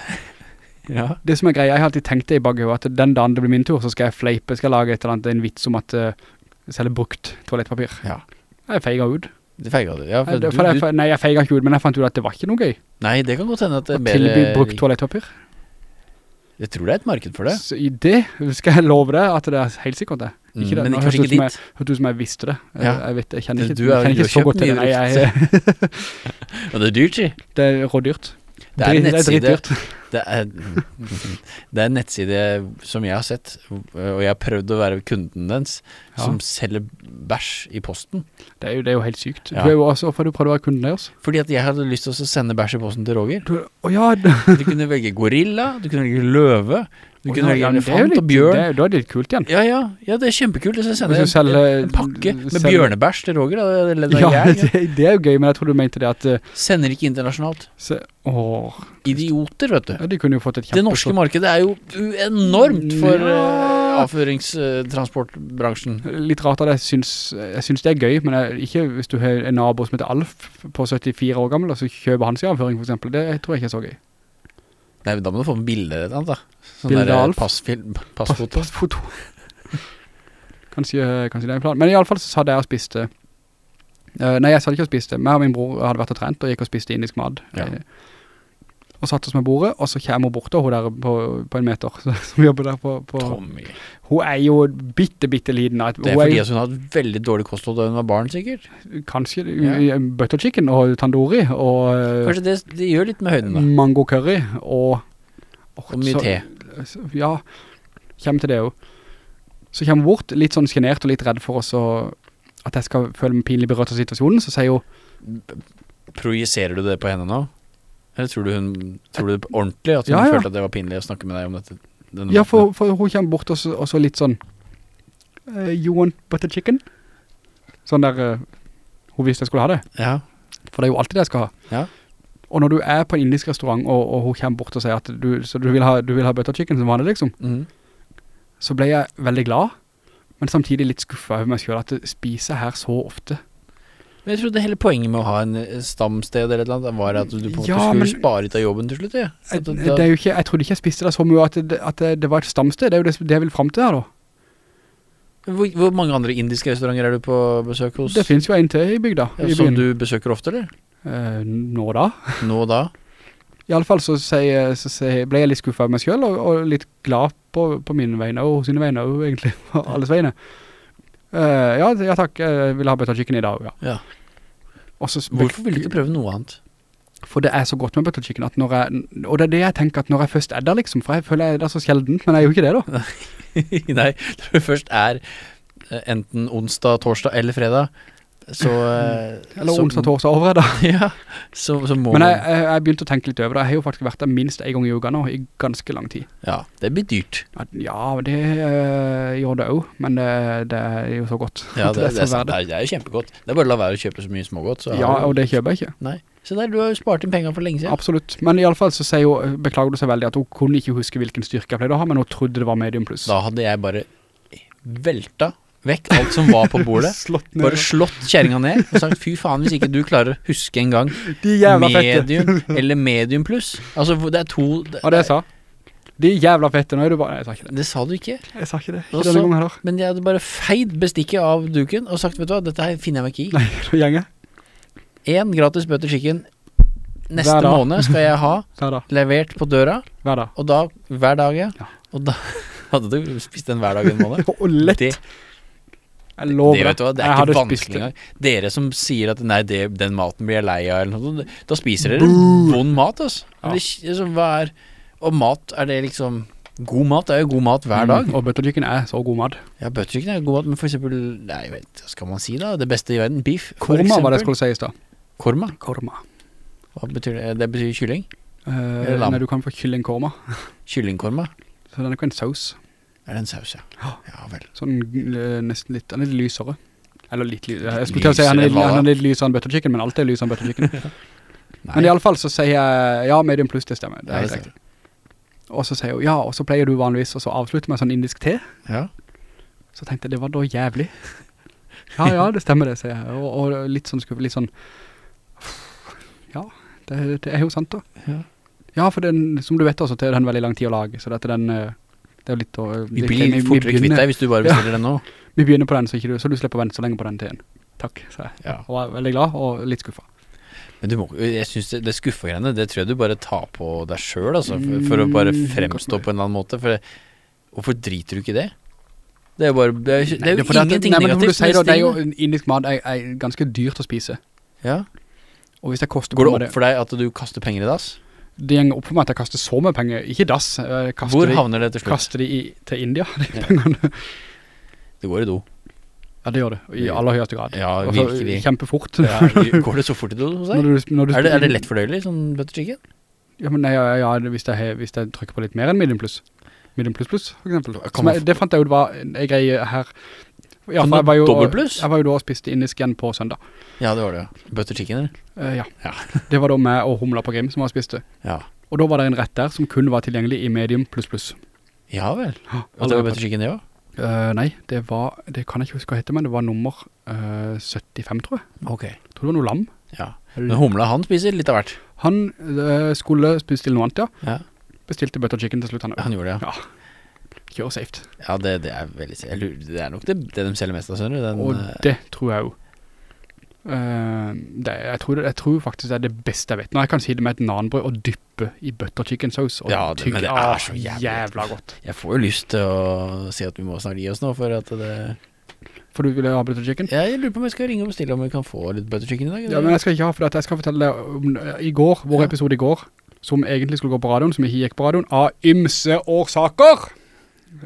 Ja. Det som er greia, jeg har alltid tenkt det i baghodet At den dagen det blir min tur, så skal jeg fleipe Skal jeg lage et eller annet, en vits om at eh, Jeg selger brukt toalettpapir ja. Jeg feiger ut Det feiga du. Ja, for det, du, for jeg, du, nei, jeg feiget ikke ut, men jeg fant ut at det var ikke noe gøy nei, det kan godt hende at det Å er bedre tilby brukt toalettpapir Jeg tror det er et marked for det. Så det skal jeg love deg at det er helt sikkert det Ikke det, men nå kanskje ikke dit. Hørtes ut som jeg visste det Jeg- Ja. Jeg vet, jeg kjenner ikke, Du er- jeg kjenner ikke så godt til det Nei, jeg, det er dyrt, si. det er rådyrt Det er nettside det er, det er en nettside som jeg har sett, og jeg har prøvd å være kunden dens, Ja. som selger bæsj i posten. Det er jo, det er jo helt sykt Ja. Du er jo også, hvorfor har du prøvd å være kunden deres? Fordi at jeg hadde lyst til å sende bæsj i posten til Roger. Du, oh ja, Du kunne velge gorilla, du kunne velge løve, du kunne velge elefant og bjørn. det Da er det litt kult igjen Ja, ja, ja, det er kjempekult. Jeg sender en, selger- en pakke med selger- bjørnebæsj til Roger. Da, det Ja, jern, ja. det, det er jo gøy, men jeg tror du mente det at eh, Sender ikke internasjonalt. se, Åh, Idioter, vet du. ja, de kunne jo fått et Det norske markedet er jo enormt for uh, avføringstransportbransjen. Litt rart at jeg syns, jeg syns det er gøy, men jeg, ikke hvis du har en nabo som heter Alf på 74 år gammel, og så kjøper han sin avføring for eksempel, det tror jeg ikke er så gøy. Nei, da må du få med bilder eller noe, da. Sånn Bilde der, av eh, Alf? Passfilm, Pass, passfoto. passfoto. kanskje, kanskje det er en plan. Men i alle fall så hadde jeg og spiste, eh, nei jeg hadde ikke og spiste, meg og min bror hadde vært og trent og gikk og spiste indisk mad. Ja. Eh, og satt oss med bordet, og så kommer hun bort, og hun der på, på en meter, som jobber der på, på Tommy. Hun er jo bitte, bitte liten. Det er fordi at hun hadde veldig dårlig kosthold da hun var barn, sikkert. Kanskje Ja. uh, butter chicken og tandoori og uh, Kanskje det, det gjør litt med høyden, da. mango curry og Og mye te. Ja, kommer til det jo. Så kommer hun bort, litt sånn skenert og litt redd for oss og at jeg skal føle meg pinlig berørt av situasjonen, så sier hun, Projiserer du det på henne nå? Eller tror du hun Tror du ordentlig at hun Ja, ja. følte at det var pinlig å snakke med deg om dette? ja, for, for hun kommer bort og så, og så litt sånn, uh, you want butter chicken? Sånn der, uh, hun visste jeg skulle ha det, Ja. for det er jo alltid det jeg skal ha. Ja. Og når du er på en indisk restaurant, og, og hun kommer bort og sier at du, så du, vil ha, du vil ha butter chicken som vanlig liksom, mm. så ble jeg veldig glad, men samtidig litt skuffet over meg selv at jeg spiser her så ofte. Men jeg trodde hele poenget med å ha en eh, stamsted eller et eller annet var at du på en måte Ja, skulle men- spare ut av jobben til slutt, ja. Jeg, At det er jo ikke, jeg trodde ikke jeg spiste det så mye at det, at det, det var et stamsted, det er jo det, det jeg vil frem til her da. hvor, hvor mange andre indiske restauranter er du på besøk hos? Det finnes jo en til i bygda, ja, i Som du besøker ofte, eller? Eh, nå da? Nå da? i alle fall så, sier, så sier, ble jeg litt skuffet av meg selv, og, og litt glad på, på mine vegne, og sine vegne, og egentlig, på alles vegne. Eh, ja, ja takk, jeg vil ha butter chicken i dag, ja. Ja. Også, Hvorfor vil du ikke prøve noe annet? For det er så godt med butter chicken at når jeg, og det er det jeg tenker at når jeg først er der liksom, for jeg føler jeg er så sjeldent, men jeg er jo ikke det da. Nei, når det først er eh, enten onsdag, torsdag eller fredag, så eh, Eller så- onsdag, torsdag, over da. Ja, så, så må Men jeg, jeg, jeg begynte å tenke litt over det. Jeg har jo faktisk vært der minst en gang i uka nå, i ganske lang tid. Ja, det blir dyrt. Ja, det øh, gjør det også, men det, det er jo så godt. Ja, det, det, det, er, det er jo kjempegodt. Det er bare å la være å kjøpe så mye smågodt. Så Ja, og det kjøper jeg ikke. Nei. Så der, du har jo spart inn penger for lenge siden. Absolutt. Men i alle fall så sier hun, beklager du seg veldig at hun kunne ikke huske hvilken styrke jeg pleide å ha, men hun trodde det var medium pluss. Da hadde jeg bare velta vekk alt som var på bordet. Slått ned. Bare slått kjerringa ned og sagt fy faen hvis ikke du klarer å huske en gang medium eller medium pluss. Altså det er to det, Og det jeg sa. De jævla fette, nå er du bare, nei, jeg sa ikke det. det sa du ikke. Jeg sa ikke det. Ikke Også, denne gangen heller. Men jeg hadde bare feid bestikket av duken og sagt vet du hva, dette her finner jeg meg ikke i. Nei, gjenger. Én gratis butter chicken neste måned skal jeg ha levert på døra, Hver dag. og da hver dag, ja. Ja. Og da hadde du spist den hver dag en måned. Og lett. Det, jeg lover det, vet du det er ikke vanskelig engang. Dere som sier at nei, det, den maten blir jeg lei av, eller noe sånt, da spiser dere vond mat, altså. Ja. Hva er Og mat, er det liksom God mat er jo god mat hver dag. Mm, og butter chicken er så god mat. Ja, butterchicken er god mat, men for eksempel Nei, hva skal man si da? Det beste i verden? Beef, for Korma var det jeg skulle si i sted. Korma? Korma. Hva betyr det? Det betyr kylling? Eh, lam. nei, du kan få kyllingkorma. Kyllingkorma? Så den er ikke en saus. Er det en saus, ja? Ja vel. Sånn eh, nesten litt, den er litt lysere. Eller litt lysere. Jeg skulle til å si han er, han er litt lysere enn butter chicken, men alt er lysere enn butter chicken. Men i alle fall så sier jeg, ja, medium pluss, det stemmer. Det er helt riktig. Og så sier hun, ja, og så pleier du vanligvis å så avslutte med sånn indisk te. Ja. Så tenkte jeg, det var da jævlig. Ja, ja, det stemmer det, sier jeg. Og, og litt sånn skuffelig, litt sånn, ja, det, det er jo sant da. Ja. Ja, for den, som du vet også, det er den veldig lang tid å lage, så dette den, eh, det er jo litt å... Vi blir vi- vi fortere kvitt deg hvis du bare bestiller den nå. Vi begynner på den, så, du, så du slipper å vente så lenge på den teen. Takk, sa jeg. Ja. Og jeg er veldig glad, og litt skuffet. Men du må, jeg synes det, det skuffegreiene, det tror jeg du bare tar på deg selv, altså, for, for å bare Mm, fremstå på en eller annen måte. For det, hvorfor driter du ikke det? Det er jo bare Det er, jo- det er jo nei, ingenting nei, negativt sier, da, det er jo, indisk mat er, er ganske dyrt å spise. Ja. Og hvis det koster Går det opp for deg at du kaster penger i dass? Det gjenger opp for meg at jeg kaster så mye penger, ikke dass, Hvor havner det til slutt? kaster de i, til India, de pengene. Det går i do. Ja, det gjør det, i aller høyeste grad. Ja, virkelig. Kjempefort. Ja, går det så fort i do hos deg? Er det, er det lett fordøyelig, sånn butter chicken? Ja, men nei, ja, ja, hvis, jeg, hvis jeg trykker på litt mer enn medium pluss. Medium pluss pluss, for eksempel. Jeg, det fant jeg ut var en en greie her. Ja, for jeg var jo? Jeg var jo da og spiste indisk igjen på søndag. Ja, det var det. Butter chicken, eller? Uh, ja. Ja. Det var da med og humla på grim som var spiste. Ja. Og da var det en rett der som kun var tilgjengelig i medium pluss pluss. Ja vel. Og det var butter chicken, det også? Uh, nei, det var, det kan jeg ikke huske hva hette, men det var nummer uh, 75, tror jeg. Ok. Jeg tror det var noe lam. Ja. Men humla, han spiser litt av hvert. Han skulle skulle til noe annet, ja. Ja, Bestilte butter chicken til slutt, han. han gjorde det, ja. ja. Kjør safe. Ja, det, det er veldig lurer, Det er nok det, det de selger mest av, skjønner du. Den, Og eh, det tror jeg jo. Uh, det, jeg, tror jeg tror faktisk det er det beste jeg vet. Når jeg kan si det med et nanbrød og dyppe i butter chicken sauce. Ja, det- men det er så jævlig jævla godt. Jeg får jo lyst til å si at vi må snart gi oss nå, for at det For du ville ha butter chicken? Ja, Jeg lurer på om jeg skal ringe og bestille om vi kan få litt butter chicken i dag. Ja, men jeg skal ikke ha, for jeg skal fortelle deg om eh, i går, vår Ja. episode i går, som egentlig skulle gå på radioen, som ikke gikk på radioen, av ymse årsaker.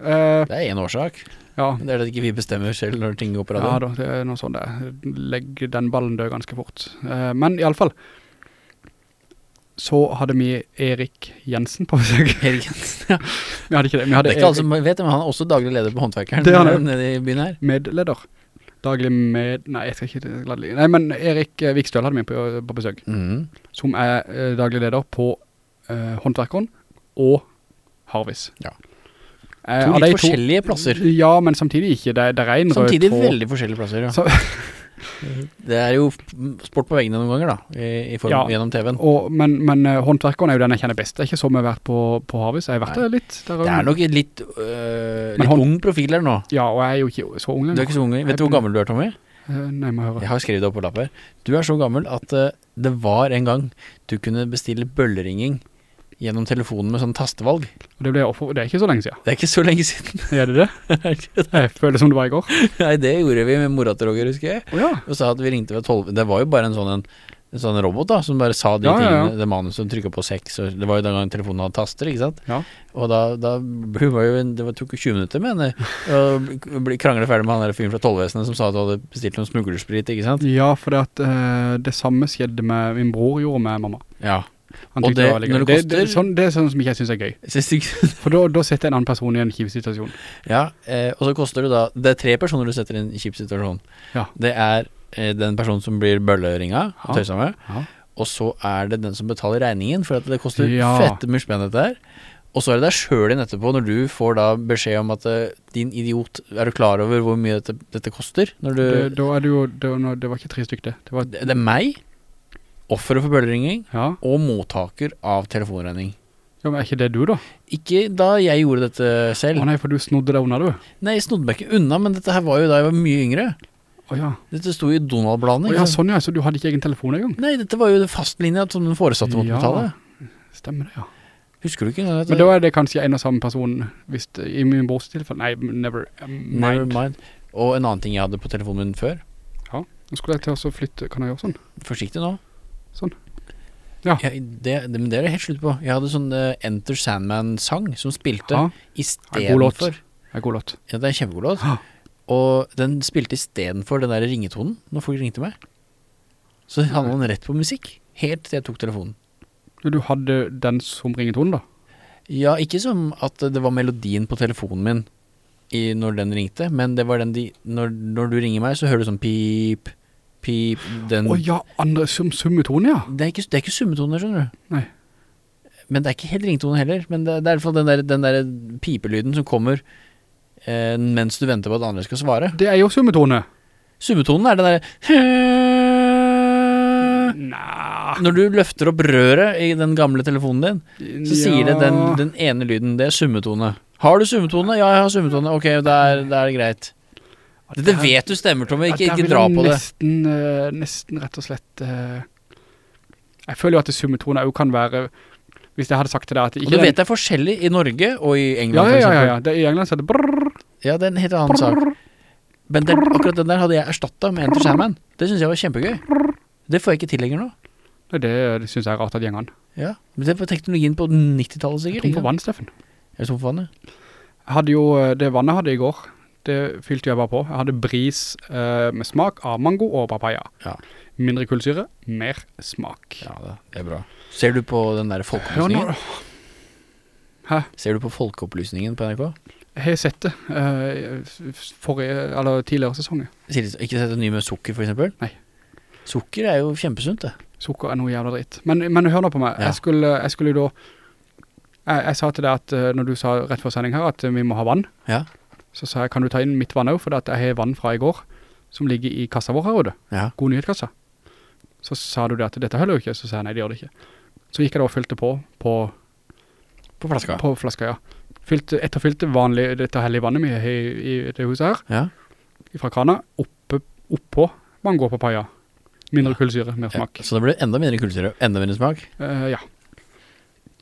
Eh, Det er én årsak. ja, Det er at ikke vi bestemmer selv når ting går på ja radio. da, det er noe sånt det. Legg den ballen død ganske fort. Uh, men i alle fall, så hadde vi Erik Jensen på besøk. Erik Jensen, ja. Vi hadde ikke det, vi hadde Det er ikke alle som vet det, men han er også daglig leder på Håndverkeren Det er han nede i byen her. medleder. Daglig med... Nei, jeg skal ikke gladelig. Nei, men Erik eh, Vikstøl hadde vi på, på besøk, Mm. som er eh, daglig leder på uh, Håndverkeren og Harvis. Ja. Eh, To litt to, forskjellige plasser. Ja, men samtidig ikke. Det, det er en rød Samtidig veldig forskjellige plasser, ja. Så, Det er jo sport på veggene noen ganger, da, i, i form, Ja. gjennom TV-en. men men eh, Håndverkeren er jo den jeg kjenner best. Det er ikke så mye vært på, på Harvis. Jeg har vært Nei. der litt. Der Det er nok litt, øh, litt hånd- ung profil her nå. Ja, og jeg er jo ikke så ung Du er ikke så ung. Vet du hvor gammel du er, Tommy? Eh, Nei, må høre. Jeg har skrevet det opp på lapp her. Du er så gammel at uh, det var en gang du kunne bestille bølleringing gjennom telefonen med sånn tastevalg. Og det, ble det er ikke så lenge siden. Det er ikke så lenge siden. Er det det? Jeg føler som det var i går. Nei, det gjorde vi med mora til Roger, husker jeg. Åja. Og sa at vi ringte ved 12 Det var jo bare en sånn, en, en sånn robot da Som bare sa de Ja, ja, ja. tingene Det manuset som trykket på 6 og Det var jo den gangen telefonen hadde taster, ikke sant? Ja. Og da, da var jo Det var, tok jo 20 minutter med henne Å bli krangle ferdig med han der fyren fra tolvvesenet Som sa at du hadde bestilt noen smugglersprit, ikke sant? Ja, for det, at, eh, det samme skjedde med min bror gjorde med mamma. Ja Han Og det, det- når det det, det, sånn, det er sånn som ikke jeg synes er gøy. For da, da setter en annen person i en kivsituasjon. Ja, eh, og så koster det da Det er tre personer du setter i en kjip situasjon Ja. Det er eh, den personen som blir bølleringa. Og tøysa med Ja. Og så er det den som betaler regningen For det koster Ja. fette mye spenn dette her Og så er det deg selv igjen etterpå Når du får da beskjed om at eh, Din idiot, er du klar over hvor mye dette, dette koster? Når du, Det, da er det jo, det, var det var ikke tre stykker det. Det var, det, det er meg Offeret for bølleringing ja. Og mottaker av telefonregning ja, men er ikke det du da? Ikke da jeg gjorde dette selv. Å nei, for du snodde deg unna du. Nei, jeg snodde meg ikke unna Men dette her var jo da jeg var mye yngre Oh, ja. Dette sto i Donald-bladet Oh, ja, sånn ja, så du hadde ikke egen telefon en gang? Nei, dette var jo fastlinja som den foresatte måtte Ja. betale. Stemmer det, ja. Husker du ikke Dette? Men da er det kanskje en og samme person, hvis det, i min brors tilfelle, nei, never mind. Never mind. Og en annen ting jeg hadde på telefonen min før. Nå skulle jeg til å flytte, kan jeg gjøre sånn? Forsiktig nå. Sånn. Ja. ja det, det, men det er det helt slutt på. Jeg hadde sånn uh, Enter Sandman-sang som spilte istedenfor det er god låt. Ja, det er en kjempegod låt. Og den spilte istedenfor den der ringetonen når folk ringte meg. Så hadde den rett på musikk. Helt til jeg tok telefonen. Du, du hadde den som ringetone da? Ja, ikke som at det var melodien på telefonen min i, når den ringte, men det var den de når, når du ringer meg, så hører du sånn pip, pip Den Å ja, andre sum, summetone, ja. Det er ikke, det er ikke summetone, skjønner du. Nei. Men det er ikke helt ringtone heller. Men det, det er i hvert fall den der, den der pipelyden som kommer eh, mens du venter på at andre skal svare. Det er jo summetone. Summetonen er den der Nei. Når du løfter opp røret i den gamle telefonen din, så sier det den, den ene lyden, det er summetone. Har du summetone? Ja, jeg har summetone. Ok, det er, da er det greit. Dette vet du stemmer, Tommy. Ikke, ikke dra på det. Uh, nesten rett og slett uh, Jeg føler jo at summetone òg kan være Hvis jeg hadde sagt til deg at Og du vet det er forskjellig i Norge og i England, ja, ja, ja, ja, det, I England så er det brrr. Ja, det er en helt annen sak. Men den, akkurat den der hadde jeg erstattet med Enter Sandman. Det synes jeg var kjempegøy. Det får jeg ikke til lenger nå. Nei, Det, det synes jeg er rart at gjengene Ja, men det var teknologien på 90-tallet er sikkert. tom ikke for vann, Steffen. Er det tom for vann, ja? Jeg hadde jo, eh, det vannet jeg hadde i går, det fylte jeg bare på. Jeg hadde bris eh, med smak av mango og papaya. Ja. Mindre kullsyre, mer smak. Ja, det, er bra. Ser du på den der folkeopplysningen? Hæ? Ser du på folkeopplysningen på NRK? Jeg har sett det eh, forrige, eller tidligere sesonger. Ikke sett det ny med sukker, for eksempel? Nei. Sukker er jo kjempesunt, det. Sukker er noe jævla dritt. Men, men hør nå på meg. Ja. Jeg, skulle, jeg skulle da jeg, jeg sa til deg at eh, når du sa rett for sending her at eh, vi må ha vann, Ja. Så sa jeg kan du ta inn mitt vann også, for jeg har vann fra i går som ligger i kassa vår her Rode. Ja. God nyhetskassa. Så sa du det at dette holder jo ikke, så sa jeg nei, det gjør det ikke. Så gikk jeg da og fylte på på, På flaska. på flaska, ja. Fylte, etterfylte vanlig, dette hellige vannet vi har i, i det huset her, Ja. fra krana, oppe, oppå mango og papaya. Mindre kullsyre, mer ja. smak. Så det blir enda mindre kullsyre, enda mindre smak. Eh, ja.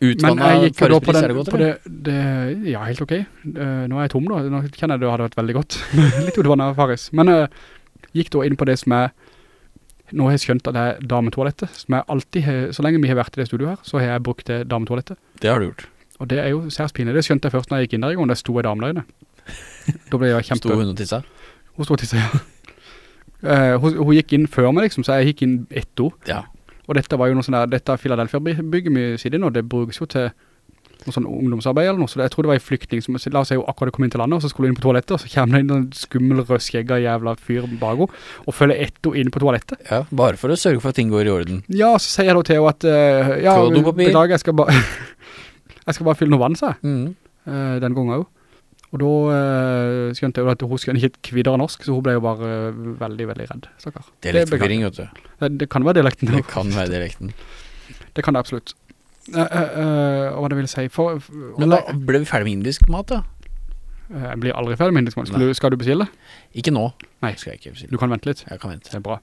På den, er det godt, eller? det, det, ja, helt ok. Uh, nå er jeg tom da, nå kjenner jeg det hadde vært veldig godt. Litt utvannet faris. Men uh, gikk da inn på det som er, nå har jeg skjønt at det er dametoalettet, som jeg alltid har, så lenge vi har vært i det studioet her, så har jeg brukt det dametoalettet. Det har du gjort. Og det er jo særs pinlig. Det skjønte jeg først når jeg gikk inn der i gang, det sto en dame der inne. Da ble jeg kjempe... Stod hun og tissa? Hun stod og seg, ja. Uh, hun, hun gikk inn før meg liksom, så jeg gikk inn etter. Ja. Og dette var jo noe sånn der, dette Philadelphia-bygget vi sitter i nå, det brukes jo til noe sånn ungdomsarbeid eller noe, så det, jeg tror det var en flyktning som, la si jo akkurat kom inn til landet, og så skulle hun inn på toalettet, og så kommer det inn en skummel rødskjegga jævla fyr bak henne, og følger etter inn på toalettet. ja. Bare for å sørge for at ting går i orden. Ja, så sier jeg da til henne at, uh, ja, bedag, jeg skal bare, jeg skal bare fylle noe vann, sa jeg, Mm. uh, den gangen jo. Og da eh, skjønte jeg jo at hun skjønte ikke kvidere norsk, så hun ble jo bare eh, veldig, veldig redd, stakkar. Dialektforvirring, vet du. Det, det kan være dialekten. Det kan være dialekten. Det kan det absolutt. Uh, uh, uh, hva det vil si for, for Men da ble vi ferdig med indisk mat, da? Eh, Jeg blir aldri ferdig med indisk mat. Skal, du- skal du bestille? Ikke nå. Nei. Ikke. Du kan vente litt. Jeg kan vente. Det er bra.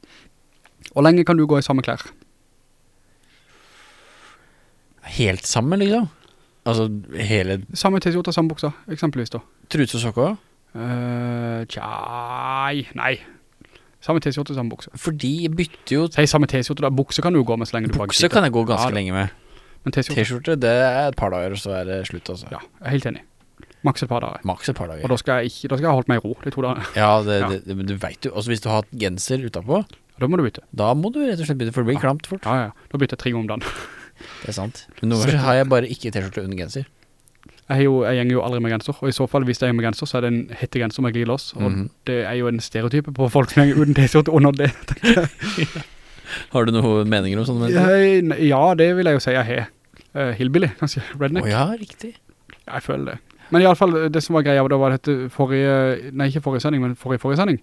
Hvor lenge kan du gå i samme klær? Helt sammen, liksom? Altså hele Samme t-skjorte, samme buksa, eksempelvis da. Trus og sokker? Uh, tjai, nei. Samme t-skjorte, samme buksa. Fordi jeg bytter jo Hei, samme t-skjorte, da. Bukse kan du gå med så lenge du bare Bukse kan jeg gå ganske Ja, lenge med. Men t-skjorte, det er et par dager, så er det slutt, altså. ja, jeg er helt enig. Maks et par dager. Maks et par dager. Og da skal jeg ikke, da skal jeg holde meg i ro, de to dagene. Ja, det, Ja. det, men du vet jo, altså hvis du har hatt genser utenpå... Da må du bytte. da må du rett og slett bytte, for det blir Ja. klamt fort. Ja, ja. Da bytter jeg tre om dagen. Det er sant. Men noen ganger har jeg bare ikke T-skjorte under genser. Jeg, jo, jeg gjenger jo aldri med genser, og i så fall, hvis jeg gjenger med genser, så er det en hettegenser med glidelås, og Mhm. det er jo en stereotype på folk som gjenger uten t-skjorte under det. Har du noen meninger om sånne mennesker? Ja, det vil jeg jo si jeg har. Uh, hillbilly, kanskje. Redneck. Å ja, riktig. Jeg føler det. Men i alle fall, det som var greia, da var dette forrige, nei ikke forrige sending, men forrige forrige sending,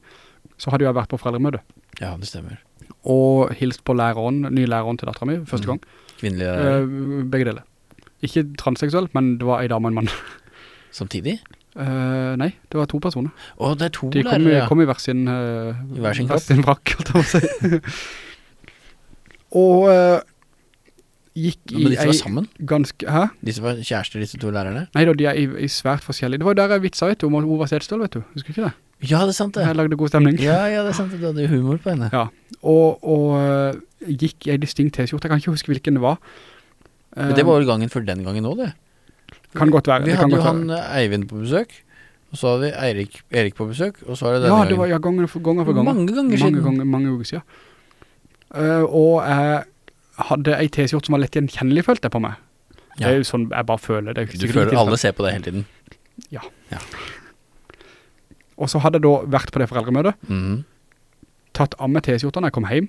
så hadde jeg vært på foreldremøte, Ja, det stemmer. og hilst på læreren, ny læreren til datteren min, første mm. gang. Kvinnelig lærer. Eh, begge deler. Ikke transseksuell, men det var en dame og en mann. Samtidig? Uh, nei, det var to personer. Å, det er to De kom, lærere, i, ja. kom i hver sin, uh, I hver sin sin jeg å si. og uh, gikk i Men disse var sammen? ganske, hæ? Disse var kjærester, disse to lærerne? Nei da, de er i, i svært forskjellige. Det var der jeg vitsa, vet du, om var Sedstøl, vet du. Husker du ikke det? Ja, det er sant det. Jeg lagde god stemning. Ja, ja, det er sant det. Du hadde jo humor på henne. Ja, og, og eh, gikk en distinkt t-skjorte. Jeg kan ikke huske hvilken det var. Men det var vel gangen for den gangen også, det. Kan godt være. Vi det hadde jo han eh, Eivind på besøk, og så hadde vi Erik, Erik på besøk, og så var det denne Ja, det var ja, ganger for ganger for ganger. Mange ganger mange siden. Ganger, mange uker siden. Uh, og jeg hadde en t-skjorte som var lett gjenkjennelig, følte jeg på meg. Det er jo sånn jeg bare føler. Det Du føler alle ser på deg hele tiden. Og så hadde jeg da vært på det foreldremøtet, mm. tatt av meg t-skjortene når jeg kom hjem,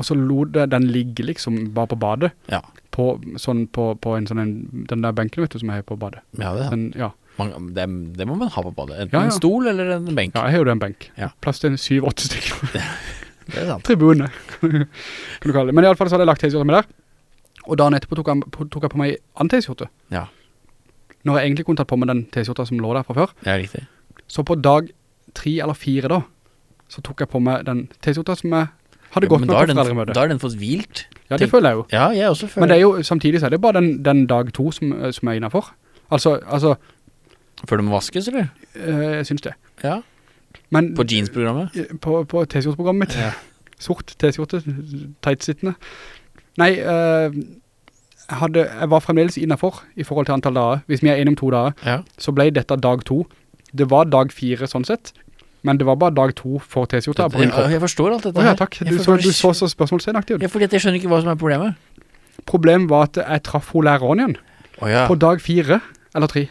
og så lot jeg den ligge liksom bare på badet, Ja. på, sånn, på, på en sånn, en, den der benken vet du som jeg har på badet. Ja, det. Den, ja. man, det, det må man ha på badet. Enten en stol eller en benk. ja, jeg har jo det en benk. Plass til en syv-åtte stykker. Det er sant. Tribune, kan du kalle det. Men i alle fall så hadde jeg lagt t-skjortene med der, og dagen etterpå tok jeg, tok jeg på meg en annen t-skjorte. Ja. Når jeg egentlig kunne tatt på meg den t-skjorta som lå der fra før. Ja, riktig. Så på dag tre eller fire da, så tok jeg på meg den t-skjorta som jeg hadde gått med på foreldremøte Men da har den fått hvilt. Ja, det tenk- føler jeg jo. Ja, jeg også føler Men det er jo, samtidig så er det bare den, den dag to som, eh, som er innenfor. Altså, altså, Før det må vaskes, eller? øh, jeg synes det. Ja. Men På jeans-programmet? eh, på, på t-skjorteprogrammet mitt, Ja. sort t-skjorte, tightsittende. Nei, øh, hadde, jeg var fremdeles innenfor i forhold til antall dager. Hvis vi er enige om to dager, ja. så ble dette dag to. Det var dag fire sånn sett, men det var bare dag to for T-skjorta på min Jeg, forstår alt dette her. Oh, ja, takk. Du så, du så så spørsmålstegn Ja, fordi jeg skjønner ikke hva som er problemet. Problemet var at jeg traff hun læreren igjen Oh, ja. på dag fire, eller tre,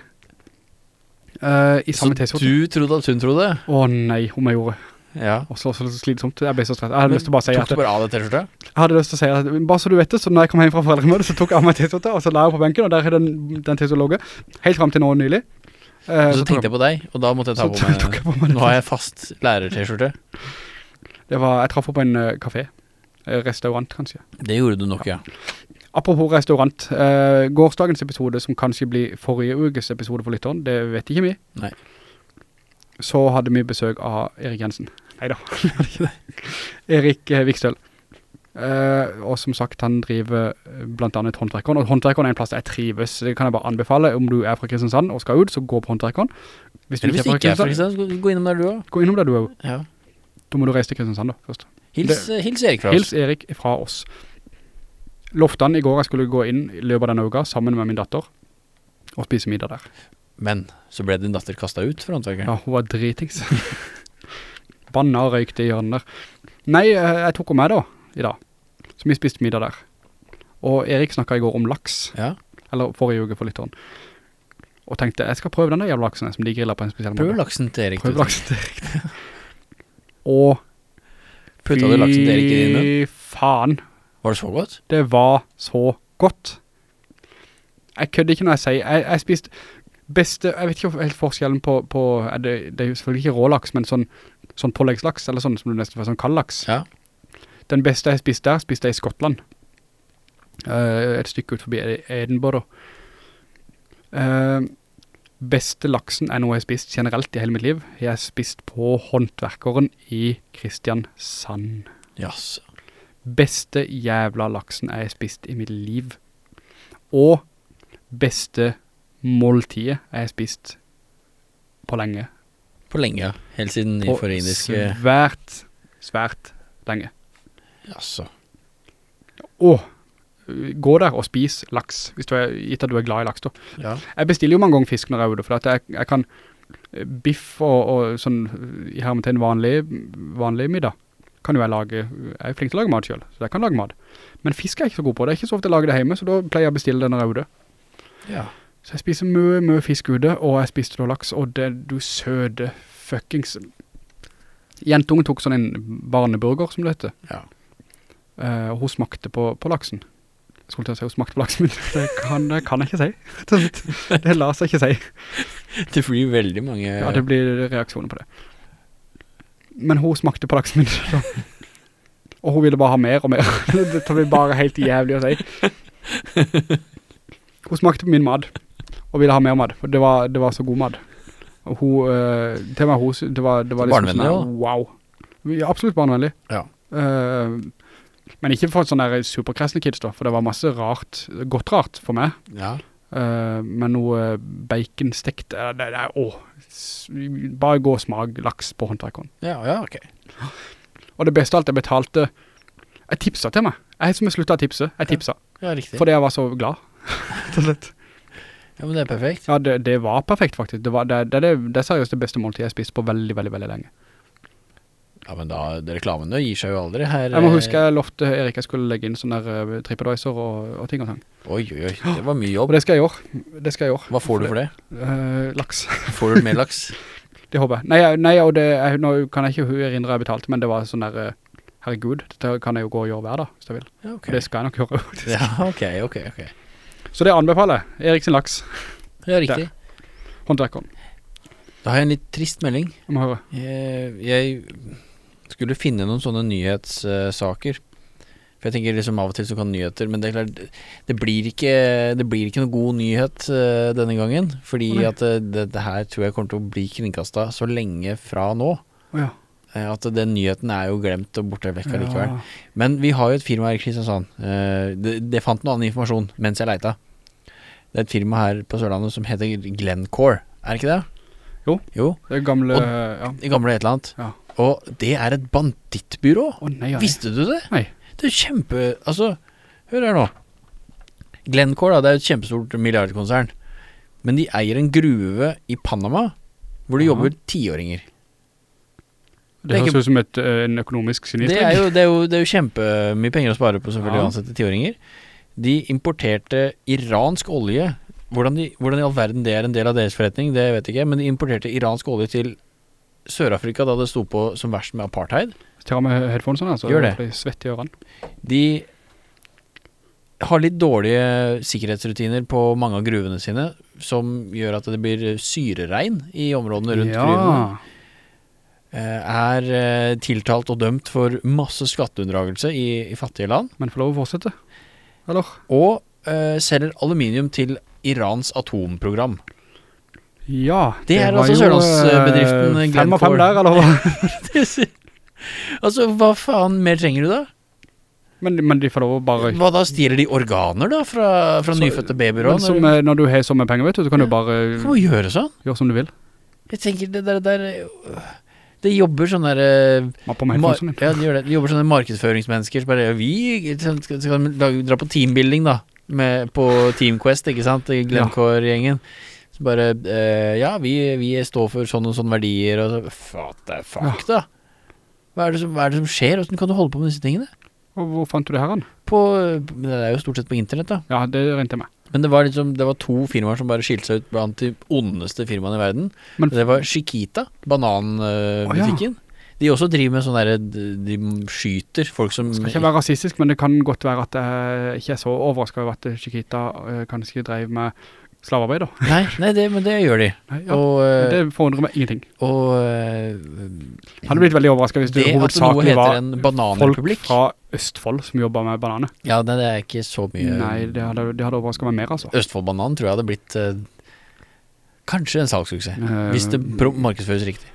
Uh, i samme T-skjorte. du trodde at hun trodde? Å nei, om jeg gjorde. Ja. Og så, så slitsomt. Jeg ble så stresset. Jeg hadde lyst til å bare si Tok at du bare av det t-skjortet? Jeg hadde lyst til å si at Bare så du vet det, så når jeg kom hjem fra foreldremøtet Så tok jeg av meg t-skjortet, Og så la jeg på benken Og der er den, den t-skjortet logget Helt frem til nå nylig Uh, så, så tenkte jeg på deg, og da måtte jeg ta på meg... jeg på meg Nå har jeg fast lærer-T-skjorte. Det var Jeg traff opp på en uh, kafé Eh, Restaurant kanskje Det gjorde du nok, ja. Apropos restaurant Uh, Gårsdagens episode Som kanskje blir forrige ukes episode for lytteren Det vet ikke vi Nei. Så hadde vi besøk av Erik Jensen. Neida, vi hadde ikke det. Erik eh, Vikstøl. Uh, og som sagt han driver eh, blant annet håndtrekkeren, og håndtrekkeren er en plass jeg trives. Det kan jeg bare anbefale. Om du er fra Kristiansand og skal ut så gå på håndtrekkeren. hvis du hvis ikke er er fra Kristiansand så gå innom der du også. gå innom der du er. Ja. da må du reise til Kristiansand da først. Hils, hils Erik fra oss. Hils Erik fra oss. Lovte i går jeg skulle gå inn i løpet av denne uka sammen med min datter og spise middag der Men så ble din datter kastet ut for håndverkeren. Ja, hun var dritings. Banna og røykte i hjørnet der. Nei, eh, jeg tok henne med da, i dag. Så vi spiste middag der. Og Erik snakket i går om laks, Ja. eller forrige uke for litt hånd. Og tenkte, jeg skal prøve den der jævla laksen som de griller på en spesiell Prøv måte. laksen til Erik. Prøv laksen til Erik. og Putta du laksen til Erik i dine? fy faen, Var det så godt? det var så godt. Jeg kødde ikke når jeg sier, jeg, jeg spiste beste, jeg vet ikke helt forskjellen på, på det, det er jo selvfølgelig ikke rålaks, men sånn, sånn påleggslaks, eller sånn som du nesten får, sånn kaldlaks. Ja. Den beste jeg spiste der, spiste jeg i Skottland. Uh, et stykke ut forbi Edinburgh. Uh, beste laksen er noe jeg har spist generelt i hele mitt liv. Jeg har spist på håndverkeren i Kristiansand. Yes. beste jævla laksen jeg har spist i mitt liv. Og beste måltidet jeg har spist på lenge. På lenge. Helt siden i På forrige indiske svært, svært lenge. Jaså. Åh, gå der og spis laks, hvis du er, gitt at du er glad i laks da. Ja. Jeg bestiller jo mange ganger fisk når jeg er ute, for at jeg, jeg kan eh, biff og, og sånn i en vanlig, vanlig middag, kan jo jeg lage, jeg er flink til å lage mat selv, så jeg kan lage mat. Men fisk er jeg ikke så god på, det er ikke så ofte jeg lager det hjemme, så da pleier jeg å bestille det når jeg er ute. ja. Så jeg spiser mye, mye fisk ute, og jeg spiste da laks, og det du søde fuckings... Jentungen tok sånn en barneburger, som det heter. Ja. Uh, og hun smakte på, på laksen. Jeg skulle til å si hun smakte på laksen, men det kan, det kan jeg ikke si. Det lar seg ikke si. Det blir veldig mange Ja, det blir reaksjoner på det. Men hun smakte på laksen min. Og hun ville bare ha mer og mer. Det tar vi bare helt jævlig å si. Hun smakte på min mat, og ville ha mer mat, for det var, det var så god mat. Og hun, eh, til meg hun, det var, det var liksom barnevennlig, sånn, wow. Ja, absolutt barnevennlig. Ja. Uh, men ikke for sånne der superkressende kids da, for det var masse rart, godt rart for meg. Ja. Uh, med noe baconstekt uh, det, det er, åh, bare gå og smak laks på håndverkeren Ja, ja, ok. og det beste av alt jeg betalte jeg tipsa til meg jeg som har sluttet å tipse, jeg tipsa Ja, riktig. fordi jeg var så glad. Ja, men det er perfekt. ja, det, det var perfekt faktisk det, var, det, det, det, det er seriøst det beste måltid jeg har spist på veldig, veldig, veldig lenge Ja, men da, det reklamene gir seg jo aldri her. jeg må eh, huske jeg lovte Erik jeg skulle legge inn sånne der uh, TripAdvisor og, og ting og ting. Oi, oi, oi, det var mye og jobb. det skal jeg gjøre det skal jeg gjøre Hva får du for det? uh, laks Får du mer laks? Det håper jeg. Nei, nei og det, jeg, nå kan jeg ikke erindre jeg betalte, men det var sånn der, eh, herregud, dette kan jeg jo gå og gjøre hver dag, hvis jeg vil. Ja, ok. For det skal jeg nok gjøre. Ja, ok, ok, ok. Så det anbefaler jeg. Erik sin laks, Ja, riktig. håndverkeren. Da har jeg en litt trist melding. Jeg må høre. Jeg, jeg skulle finne noen sånne nyhetssaker. For jeg tenker liksom av og til så kan nyheter Men det er klart, det blir ikke, det blir ikke noe god nyhet uh, denne gangen. Fordi nei. at eh, det, det her tror jeg kommer til å bli kringkasta så lenge fra nå. Åja. eh, At den nyheten er jo glemt og borte vekk Ja. Men vi har jo et firma her i Kristiansand. Eh, Det, det fant noe annen informasjon mens jeg leita. Det er et firma her på Sørlandet som heter Glencore. Er det ikke det? Jo. Jo. Det er gamle, Og- ja. Gamle et eller annet. Ja. Og det er et bandittbyrå. Oh, nei, nei. Visste du det? Nei. Det er kjempe Altså, hør her nå. Glencore da, det er et kjempestort milliardkonsern. Men de eier en gruve i Panama hvor det Aha. jobber tiåringer. Det det høres ut som et, eh, en økonomisk Det er, jo, det, er jo, det er jo kjempemye penger å spare på selvfølgelig Ja. å ansette tiåringer. De importerte iransk olje. Hvordan, de, hvordan i all verden det er en del av deres forretning, det vet jeg ikke. Men de importerte iransk olje til Sør-Afrika da det sto på som verst med apartheid. Ta med headphonesene, altså. Gjør det. De svetter i ørene. De har litt dårlige sikkerhetsrutiner på mange av gruvene sine, som gjør at det blir syreregn i områdene rundt gruvene. Ja. Eh, Er eh, tiltalt og dømt for masse skatteunndragelse i, i fattige land. Men får lov å fortsette. Eller? Og uh, selger aluminium til Irans atomprogram. Ja. Det er altså sørlandsbedriften eh, Fem av fem der, eller hva? altså, hva faen mer trenger du da? Men, men de får lov å bare... Hva da, stjeler de organer da fra, fra Så- nyfødte babyer? Men som, når, eh, når du har så mye penger, vet du, så kan Ja. du bare Kan man gjøre sånn? gjøre som du vil. Jeg tenker det der, der øh, Det jobber sånne der, headphonesene. ja, de det. De jobber sånne markedsføringsmennesker som bare Vi skal, skal skal dra på teambuilding, da. Med, på Teamquest, ikke sant? I Glencore-gjengen. Så bare øh, Ja, vi, vi står for sånne og sånne verdier, og så What the fuck, da? Hva er, som, hva er det som skjer? Hvordan kan du holde på med disse tingene? Og hvor fant du det her han? På, det er jo stort sett på internett, da. Ja, det rente meg. Men det var liksom Det var to firmaer som bare skilte seg ut blant de ondeste firmaene i verden. Men Det var Chiquita, bananbutikken. De også driver med sånn derre De skyter folk som skal ikke være rasistisk, men det kan godt være at jeg ikke er så overrasket over at Chiquita eh, kanskje drev med slavearbeid da. Nei, nei det, men det gjør de. Nei, ja. Og, eh, det forundrer meg ingenting. og eh, Hadde blitt veldig overrasket hvis det, Det hovedsakelig var folk fra Østfold som jobber med bananer. Ja, det, det er ikke så mye Nei, det hadde, det hadde overrasket meg mer altså. Østfoldbananen tror jeg hadde blitt uh, Kanskje en salgssuksess. uh, Hvis det markedsføres riktig.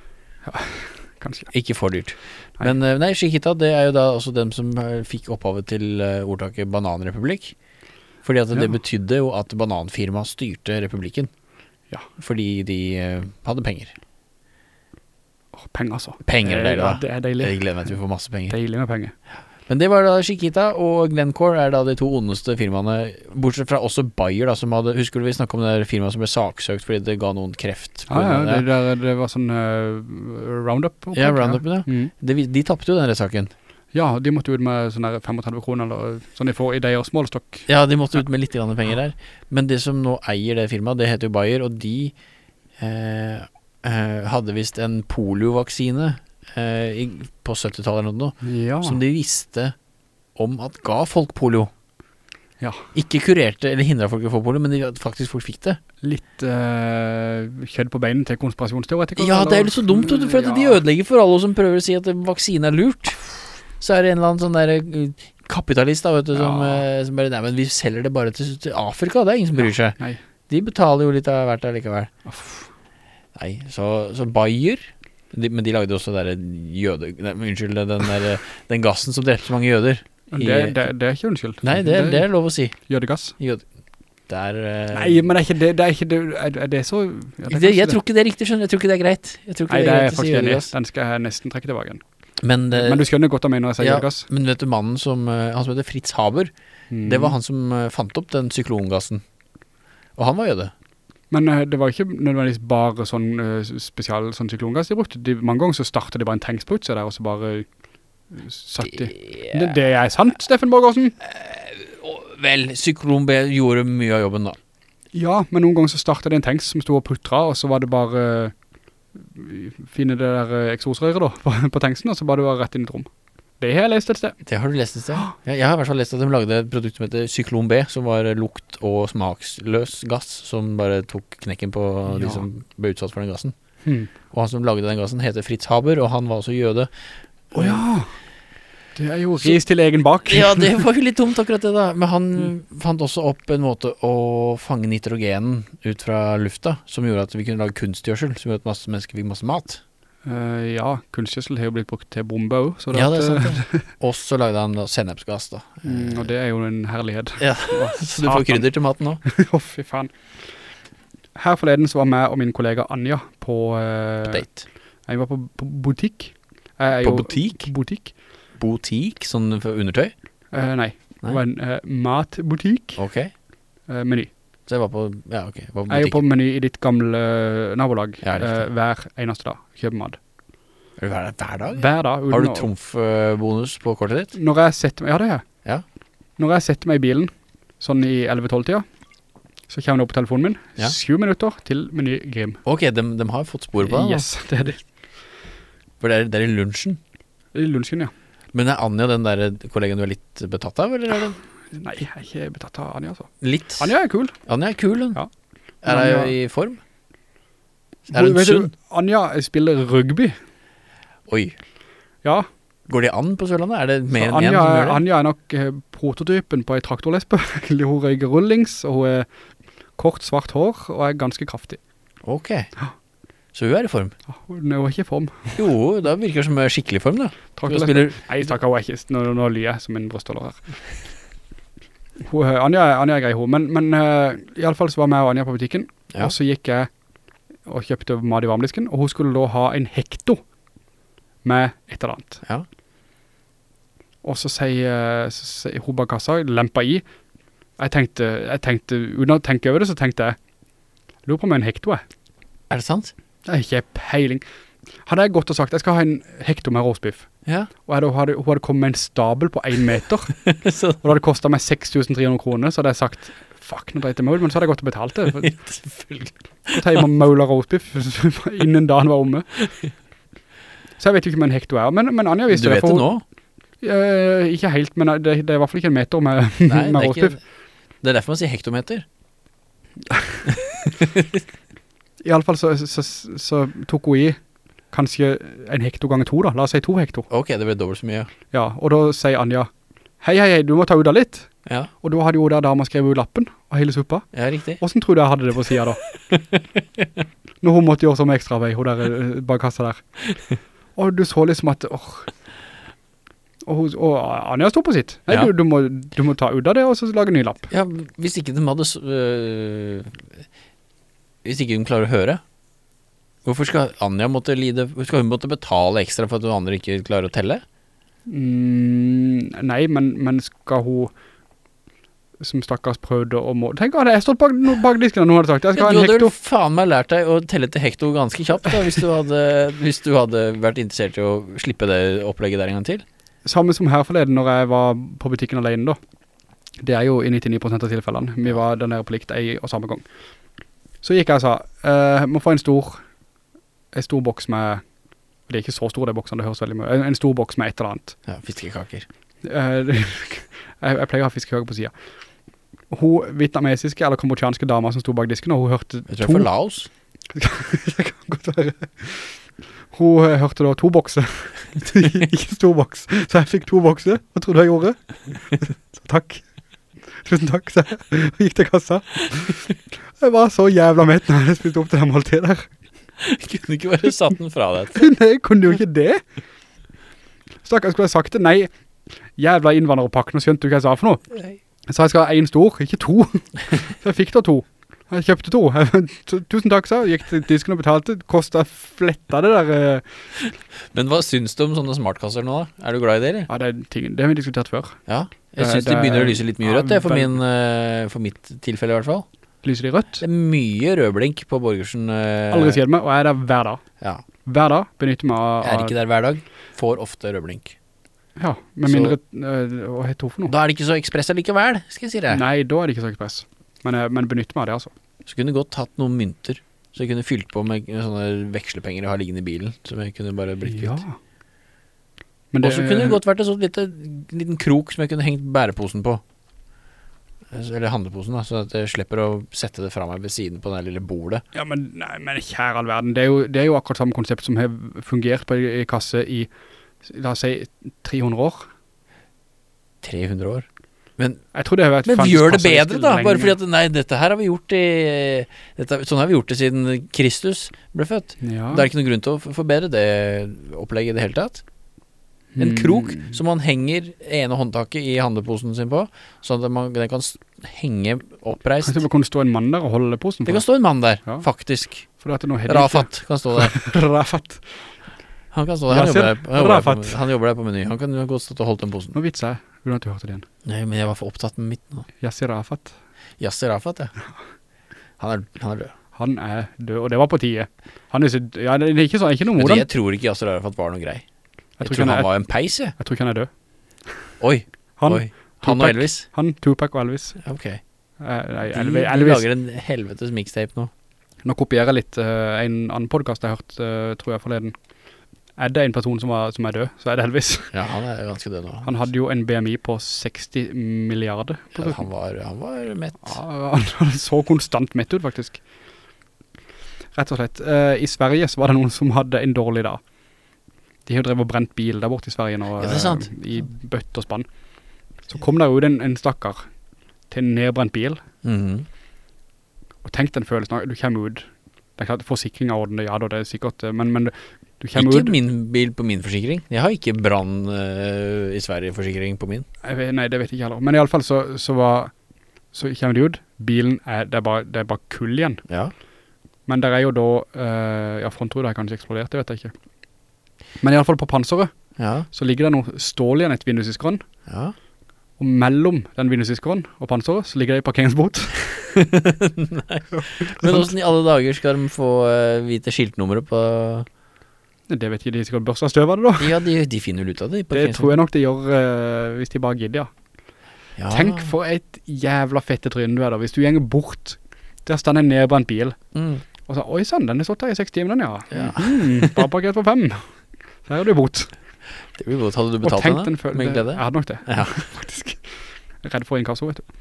Ja, kanskje. Ikke for dyrt. Nei. Men nei, Chiquita det er jo da også dem som fikk opphavet til ordtaket bananrepublikk. Fordi at det Ja. betydde jo at bananfirmaet styrte republikken. Ja. Fordi de eh, hadde penger. Åh, penger altså. Penger er deilig, da. det er deilig. Jeg gleder meg til vi får masse penger. Deilig med penger. Men det var da Chiquita og Glencore er da de to ondeste firmaene, bortsett fra også Bayer, da, som hadde Husker du vi snakket om det firmaet som ble saksøkt fordi det ga noen kreft? på Ja, det, der, det var sånn uh, roundup. Ja, Roundup, ja. Mm. De, de tapte jo den rettssaken. Ja, de måtte ut med sånn der 35 kroner, eller sånn de får i deres målestokk. Ja, de måtte ut med litt grann penger der. Men det som nå eier det firmaet, det heter jo Bayer, og de eh, eh, hadde visst en poliovaksine eh, på 70-tallet eller noe, Ja. som de visste om at ga folk polio. Ja. Ikke kurerte eller hindra folk i å få polio, men de, faktisk folk fikk det. Litt uh, kjødd på beinen til konspirasjonsteoretikere. Ja, det er litt så dumt, for ja. de ødelegger for alle som prøver å si at vaksine er lurt. Så er det en eller annen sånn der eh, kapitalist da, vet du, som, Ja. eh, som bare Nei, men vi selger det bare til, til Afrika, det er ingen som bryr seg. Nei. De betaler jo litt av hvert allikevel. Uff. Nei, så, så Bayer de, Men de lagde også der jøde... Nei, unnskyld, den der Den gassen som drepte så mange jøder. I- Det, det, det er ikke unnskyld. Nei, det, det er lov å si. Jødegass. Jøde... Der eh, Nei, men det er ikke det, det er ikke det, er, er det så... Ja, er Jeg tror ikke det er riktig, skjønner. Jeg tror ikke det er greit. Jeg tror ikke Nei, det er er greit å si jødegass. Den skal jeg nesten trekke tilbake igjen. Men, eh, Men du skjønner godt hva jeg mener når jeg sier ja, gass. men vet du mannen som eh, Han som heter Fritz Haber, Mm. det var han som eh, fant opp den syklongassen. Og han var jøde. Men det var ikke nødvendigvis bare sånn spesial sånn syklongass de brukte. De, mange ganger så startet de bare en tanksprut, så der og så bare satt de. Det, det er sant, Steffen Borgårdsen. Vel, syklon B gjorde mye av jobben, da. Ja, men noen ganger så startet det en tanks som stod og puttret, og så var det bare finne det der eh, eksosrøret da, på, på tanksen, og så bare det var rett inn i et rom. Det har jeg lest et sted. Det har du lest et sted? Jeg, jeg har i hvert fall lest at de lagde et produkt som heter Cyklon B, som var lukt- og smaksløs gass, som bare tok knekken på de som ble utsatt for den gassen. Hmm. Og han som lagde den gassen heter Fritz Haber, og han var også jøde. Åja, det er jo ris til egen bak. Ja, det var jo litt dumt akkurat det da. Men han fant også opp en måte å fange nitrogenen ut fra lufta, som gjorde at vi kunne lage kunstgjørsel, som gjorde at masse mennesker fikk masse mat. Uh, ja, kunstgjødsel har jo blitt brukt til bombe også. Så Ja, det er sant eh. Og så lagde han da sennepsgass da. mm, og det er jo en herlighet. Ja, så du får krydder til maten også. Å, fy faen. Her forleden så var meg og min kollega Anja på... På Date. Jeg var på, på butikk. Jeg På jo- butikk? På butikk. Botik, sånn for undertøy? Eh, nei, det var en eh, matbutikk. Ok. eh, meny. Så jeg var på, ja ok, var på Jeg er på meny i ditt gamle eh, nabolag Ja, eh, hver eneste dag. Kjøper mat. Er du hver, hver dag? Hver dag. Har du tromfbonus på kortet ditt? Når jeg setter meg, ja det er jeg. Ja. Når jeg setter meg i bilen, sånn i 11-12 tida, så kommer det opp på telefonen min, Ja. sju minutter til meny Grim. Ok, de, de har fått spor på det. Yes, det er det. For det er, det er i lunsjen. I lunsjen, ja. Men er Anja den der kollegaen du er litt betatt av, eller er det Nei, jeg er ikke betatt av Anja, altså. litt? Anja er kul. Anja er kul, hun. Ja. Er hun Anja- i form? Er hun sunn? Anja spiller rugby. Oi. Ja, Går det an på Sørlandet? Er det mer enn én som gjør det? Anja er nok eh, prototypen på ei traktorlespe. hun røyker rullings, og hun er kort svart hår, og er ganske kraftig. Ok. Så hun er i form? Hun er jo ikke i form. Jo, da virker hun som er skikkelig form da. Takk spiller Nei, stakkar, hun er ikke, nå, nå lyer jeg som en brystholder her. Hun, eh, Anja, Anja er grei hun, men, men uh, i alle fall så var jeg og Anja på butikken, Ja. og så gikk jeg og kjøpte mat i varmdisken, og hun skulle da ha en hekto med et eller annet. Ja. Og så sier, så sier hun bak kassa, lempa i. Jeg tenkte, jeg tenkte, uten å tenke over det, så tenkte jeg, lurer på om en hekto er. Er det sant? Det er ikke peiling. Hadde jeg gått og sagt, jeg skal ha en hekto med råsbiff, Ja. og hadde, hadde, hun hadde kommet med en stabel på en meter, så, og det hadde kostet meg 6300 kroner, så hadde jeg sagt, fuck, nå dreit jeg meg ut, men så hadde jeg gått og betalt det. Selvfølgelig. så tar jeg med maula råsbiff innen dagen var omme. Så jeg vet jo ikke om en hekto er, men, men Anja Du vet det hun- nå? Eh, ikke helt, men det, det er i hvert fall ikke en meter med, Nei, det med er, råsbiff. ikke, det er derfor man sier hektometer. I alle fall så, så, så tok hun i kanskje en hekto ganger to da, la oss si to hekto. Ok, det ble dobbelt så mye. Ja, og da sier Anja, hei, hei, hei, du må ta ut av litt. Ja, Og da hadde jo der dama skrevet ut lappen og hele suppa. ja riktig. Hvordan tror du jeg hadde det på siden da? Når hun måtte gjøre som ekstra vei, hun der bare kastet der. Og du så liksom at, åh, og, og Anja stod på sitt. Nei, Ja. du, du, må, du må ta ut av det, og så lage en ny lapp. Ja, hvis ikke de hadde øh, Hvis ikke hun klarer å høre Hvorfor skal Anja måtte lide skal hun måtte betale ekstra for at hun andre ikke klarer å telle? Mm, nei, men, men skal hun som stakkars prøvde å må... Tenk, hadde jeg stått bak, no- bak disken og noen hadde sagt, jeg skal ha du en hadde vel hekto. faen meg lært deg å telle til hekto ganske kjapt da, hvis, du hadde, hvis du hadde vært interessert i å slippe det opplegget der en gang til. Samme som her forleden når jeg var på butikken alene da. Det er jo i 99% av tilfellene. Vi var der nede på likt ei og samme gang. Så gikk jeg og sa, uh, må få en stor, en stor boks med, det er ikke så stor det boksen, det høres veldig mye, en, en stor boks med et eller annet. Ja, fiskekaker. Uh, jeg, jeg pleier å ha fiskekaker på siden. Hun vietnamesiske eller kambodjanske dama som stod bak disken, og hun hørte Jeg tror jeg fra Laos. det kan godt være. Hun uh, hørte da to bokser. ikke stor boks. Så jeg fikk to bokser. Hva tror du jeg gjorde? Så takk. Tusen takk, så jeg. Gikk til kassa. Jeg var så jævla mett når jeg spiste opp det der måltidet der. Kunne ikke bare satt den fra deg. Nei, kunne jo ikke det. Stakkars skulle jeg sagt det. Nei, jævla innvandrerpakken, nå skjønte du hva jeg sa for noe. Nei. Jeg sa jeg skal ha en stor, ikke to. Så jeg fikk da to. Jeg kjøpte to. Tusen takk, sa jeg. Gikk til disken og betalte. Kostet fletta det der. eh, Men hva syns du om sånne smartkasser nå da? Er du glad i det, eller? Ja, det er ting, det har vi diskutert før. Ja. Jeg syns det det begynner å lyse litt mye rødt, det, for, min, øh, for mitt tilfelle i hvert fall. Lyser de rødt? Det er mye rødblink på Borgersen. øh, Aldri skjedd meg, og jeg er der hver dag. Ja. Hver dag benytter meg av... Jeg er ikke der hver dag. Får ofte rødblink. Ja, med Så- mindre... øh, Hva heter hun for noe? Da er det ikke så ekspress likevel, skal jeg si det. Nei, da er det ikke så ekspress. Men, jeg- men benytter meg av det, altså. Så kunne jeg godt tatt noen mynter. Så jeg kunne fylt på med sånne vekslepenger jeg har liggende i bilen. Som jeg kunne bare blitt Ja. kvitt. Men Og så kunne det godt vært en sånn liten krok som jeg kunne hengt bæreposen på. Eller handleposen, da, så at jeg slipper å sette det fra meg ved siden på det lille bordet. Ja, men, nei, men kjære all verden, det er, jo, det er jo akkurat samme konsept som har fungert på i, i kasse i, la oss si, 300 år. 300 år. Men, men vi gjør det bedre, da! Bare fordi at Nei, dette her har vi gjort i dette, Sånn har vi gjort det siden Kristus ble født. Ja. Det er ikke noen grunn til å forbedre det opplegget i det hele tatt. En Mm. krok som man henger ene håndtaket i handleposen sin på, sånn at man, den kan henge oppreist. Kanskje det kan stå en mann der og holde posen på? Det kan stå en mann der, Ja. faktisk. Rafat kan stå der. Rafat. Han kan stå der. Han jobber, der- han jobber, der på, han jobber der på meny. Han kan godt stått og holde den posen. Nå vitser jeg, Hvordan at du hørte det igjen. Nei, men jeg var for opptatt med mitt nå. Yasser Rafat. Yasser Rafat, ja. Han er, han er død. Han er død, og det var på tide. Han er ja, det er ikke, så, ikke noe han. jeg tror ikke Yasser Arafat var noe grei. Jeg, tror han han var en peis, jeg. Jeg tror ikke han er død. Oi, Han, oi. Han og Elvis. han Tupac og Elvis. Ok. Eh, nei, De, Elvis, de lager en helvetes mixtape nå. Nå kopierer jeg litt uh, en annen podcast jeg har hørt, uh, tror jeg forleden. Er det en person som, var, som er død, så er det Elvis. Ja, han er ganske død nå. Han hadde jo en BMI på 60 milliarder. Ja, han, var, han var mett. Ja, han så konstant mett ut faktisk. Rett og slett. Uh, I Sverige så var det noen som hadde en dårlig dag. De har jo drevet og brent bil der borte i Sverige nå. Ja, eh, I bøtt og spann. Så kom der ut en, en stakkar til en nedbrent bil. Mhm. Og tenk den følelsen, du kommer ut. Det er klart, forsikring av orden, ja da, det er sikkert, eh, men, men du kommer Ikke ut. min bil på min forsikring. Jeg har ikke brann uh, i Sverige-forsikring på min. Vet, nei, det vet jeg ikke heller. Men i alle fall så, så var, så kommer de ut. Bilen er, det er bare, det er bare kull igjen. Ja. Men der er jo da, uh, ja, frontruda har kanskje eksplodert, det vet jeg ikke. Men i alle fall på panseret, Ja. så ligger det noe stål igjen et vindusviskeren, ja. og mellom den vindusviskeren og panseret, så ligger det en parkeringsbot. Men hvordan i alle dager skal de få øh, vite skiltnummeret på Det vet ikke de sikkert børsa støv av det da. Ja, de, de finner ut av det. Det tror jeg nok de gjør uh, hvis de bare gidder, ja. Ja. Tenk for et jævla fette tryn du er da, hvis du gjenger bort, der stender en nedbrent bil, Mm. og så, oi sann, den er stått her i seks timer den, ja. Ja. Mm, bare parkert for fem. Her er jo bort. Det blir bot. Hadde du betalt den da? Med glede? jeg hadde nok det, Ja. faktisk. Er Redd for inkasso, vet du.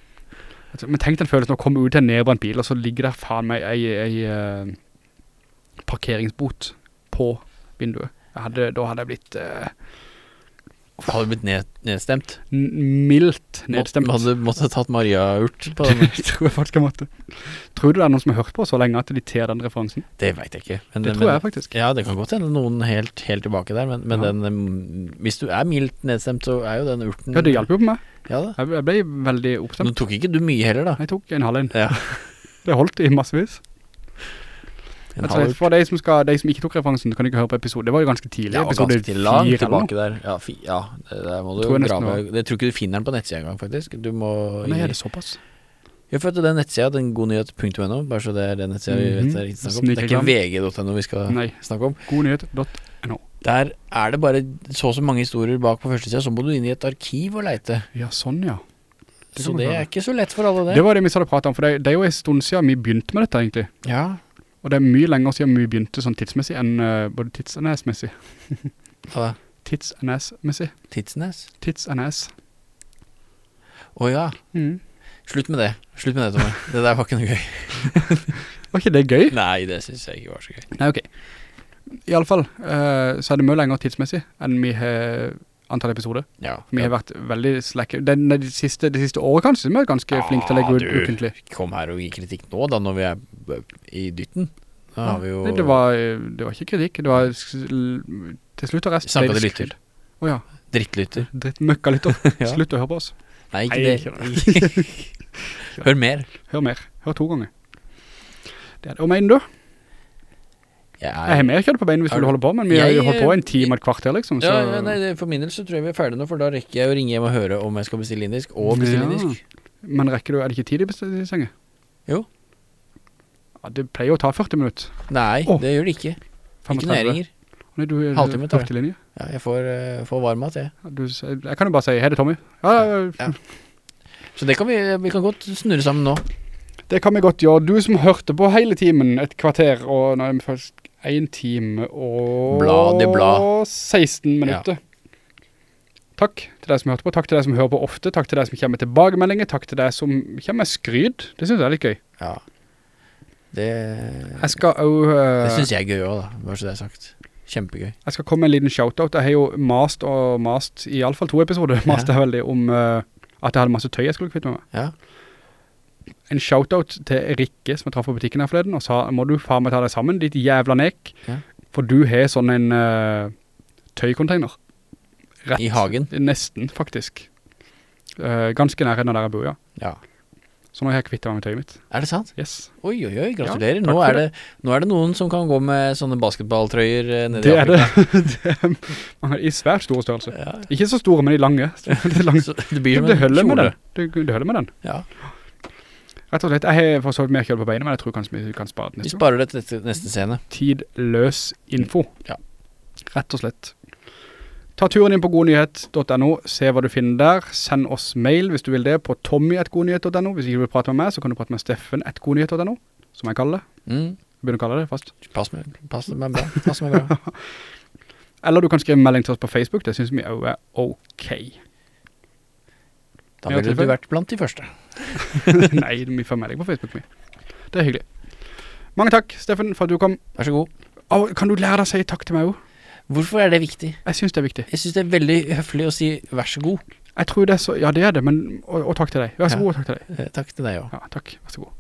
Altså, Men tenk den følelsen å komme ut til en nedbrent bil, og så ligger der faen meg ei, ei eh, parkeringsbot på vinduet. Hadde, da hadde jeg blitt, eh, Hadde blitt ned, nedstemt. N- Mildt nedstemt. Hadde måttet tatt Maria-urt på den. Tror jeg faktisk jeg måtte. Tror du det er noen som har hørt på så lenge at de ter den referansen? Det vet jeg ikke. Men, Det men- tror jeg faktisk. Ja, det kan godt hende noen helt, helt tilbake der, men, men Ja. den um, Hvis du er mildt nedstemt, så er jo den urten Ja, det hjalp jo på meg. Ja. Jeg ble veldig Nå oppstemt. tok ikke du mye heller, da. Jeg tok en halv en. Ja. Det holdt i massevis. Altså, for de som, skal, de som ikke tok referansen, kan ikke høre på episode. Det var jo ganske tidlig. Ja, episode ganske tidlig. langt tilbake der. Ja, fi, ja det, der må du Tror nesten grave Jeg tror ikke du finner den på nettsida engang, faktisk. Du må Nei, er det såpass? Jeg følte den nettsida, den godnyhet.no, bare så det er den nettsida vi vet Mhm. er ikke snakk om. Det er ikke vg.no vi skal Nei. snakke om. Godnyhet.no. Der er det bare så og så mange historier bak på første sida, så må du inn i et arkiv og leite. Ja, sånn ja. Det Så det er ikke så lett for alle, det. Det var det vi hadde pratet om, for det, det er jo en stund siden vi begynte med dette egentlig. Ja, Og det er mye lenger siden vi begynte sånn tidsmessig enn uh, både tids- og næsmessig. hva? Tids- og næsmessig. Tidsnes? Tids- og næs. Å ja. Mm. Slutt med det. Slutt med det, Tommy. Det der var ikke noe gøy. Var ikke det gøy? Nei, det synes jeg ikke var så gøy. Nei, ok. I alle fall, uh, så er det mye lenger tidsmessig enn vi har antall episoder. Ja. Vi har vært veldig slakke. Det, de, siste, de siste året kanskje, vi er ganske Ja, flinke til å legge ut ukentlig. Kom her og gi kritikk nå, da, når vi er i dytten. Da har vi jo Nei, det, var, det var ikke kritikk, det var til slutt og rest. Skryt. lytter. Åja, drittlytter. dritt møkka lytter. Ja. Slutt å høre på oss. Nei, ikke det. Hør mer. Hør mer. Hør to ganger. Det er det. Og mener du? Jeg Jeg har mer kjøtt på bein hvis du holder på, men vi har jo holdt på en eh, time og et kvarter liksom, så... Ja, ja, nei, For min del så tror jeg vi er ferdige nå, for da rekker jeg å ringe hjem og høre om jeg skal bestille indisk, og bestille Ja. indisk. Men rekker du, er det ikke tid i best- i sengen? Jo. Ja, det pleier å ta 40 minutter. Nei, oh. det gjør det ikke. Ikke 35. når jeg ringer. Nei, du Halvtime tar det. Ja, jeg får, uh, får varmmat, jeg. Ja, Du, jeg kan jo bare si, hei det Tommy. Ja. Ja. Så det kan vi, vi kan godt snurre sammen nå. Det kan vi godt gjøre. Du som hørte på hele timen, et kvarter, og nå er vi først en time og Bladet blad. 16 minutter. Takk til deg som hørte på, takk til deg som hører på ofte, takk til deg som kommer med tilbakemeldinger, takk til deg som kommer med skryt. Det synes jeg er litt gøy. Ja. Det, Jeg skal også, det synes jeg er gøy også da. Bare så det er sagt. Kjempegøy. jeg skal komme med en liten shoutout. Jeg har jo mast og mast, i alle fall to episoder, mast jeg veldig om uh, at jeg hadde masse tøy jeg skulle kvitte meg med. Ja. En shoutout til Rikke som jeg traff på butikken her forleden og sa, må du faen meg ta deg sammen, ditt jævla nek, Ja. for du har sånn en uh, tøykonteiner. Rett. I hagen. Nesten, faktisk. Uh, ganske nær enn der jeg bor, ja. ja. Så nå har jeg kvittet meg med tøyet mitt. Er det sant? Yes. Oi, oi, oi, gratulerer. Ja, nå, er det, nå er det noen som kan gå med sånne basketballtrøyer eh, nede Det i er det. er det Man har I svært store størrelse. Ja. Ikke så store, men i lange. Det, lange. Det blir som en kjole. Det, det holder med den. Ja. Rett og slett, jeg har for så vidt mer kjøl på beina, men jeg tror kanskje vi kan spare det neste Vi sparer det til neste, scene. Tidløs info. Ja. Rett og slett. Ta turen inn på godnyhet.no, se hva du finner der. Send oss mail hvis du vil det på tommy.godnyhet.no. Hvis ikke du vil prate med meg, så kan du prate med steffen.godnyhet.no, som jeg kaller det. Mm. Begynner å kalle det fast. Pass, med, pass meg bra. Pass meg bra. Eller du kan skrive melding til oss på Facebook, det synes vi også er ok. Da ville du vært blant de første. Nei, vi får melding på Facebook. Vi. Det er hyggelig. Mange takk, Steffen, for at du kom. Vær så god. Og kan du lære deg å si takk til meg også? Hvorfor er det viktig? Jeg synes det er viktig. Jeg synes det er veldig høflig å si vær så god. Jeg tror det er så, ja det er det, men, og, og takk til deg. Vær så Ja. god, og takk til deg. Eh, takk til deg også. Ja, takk, vær så god.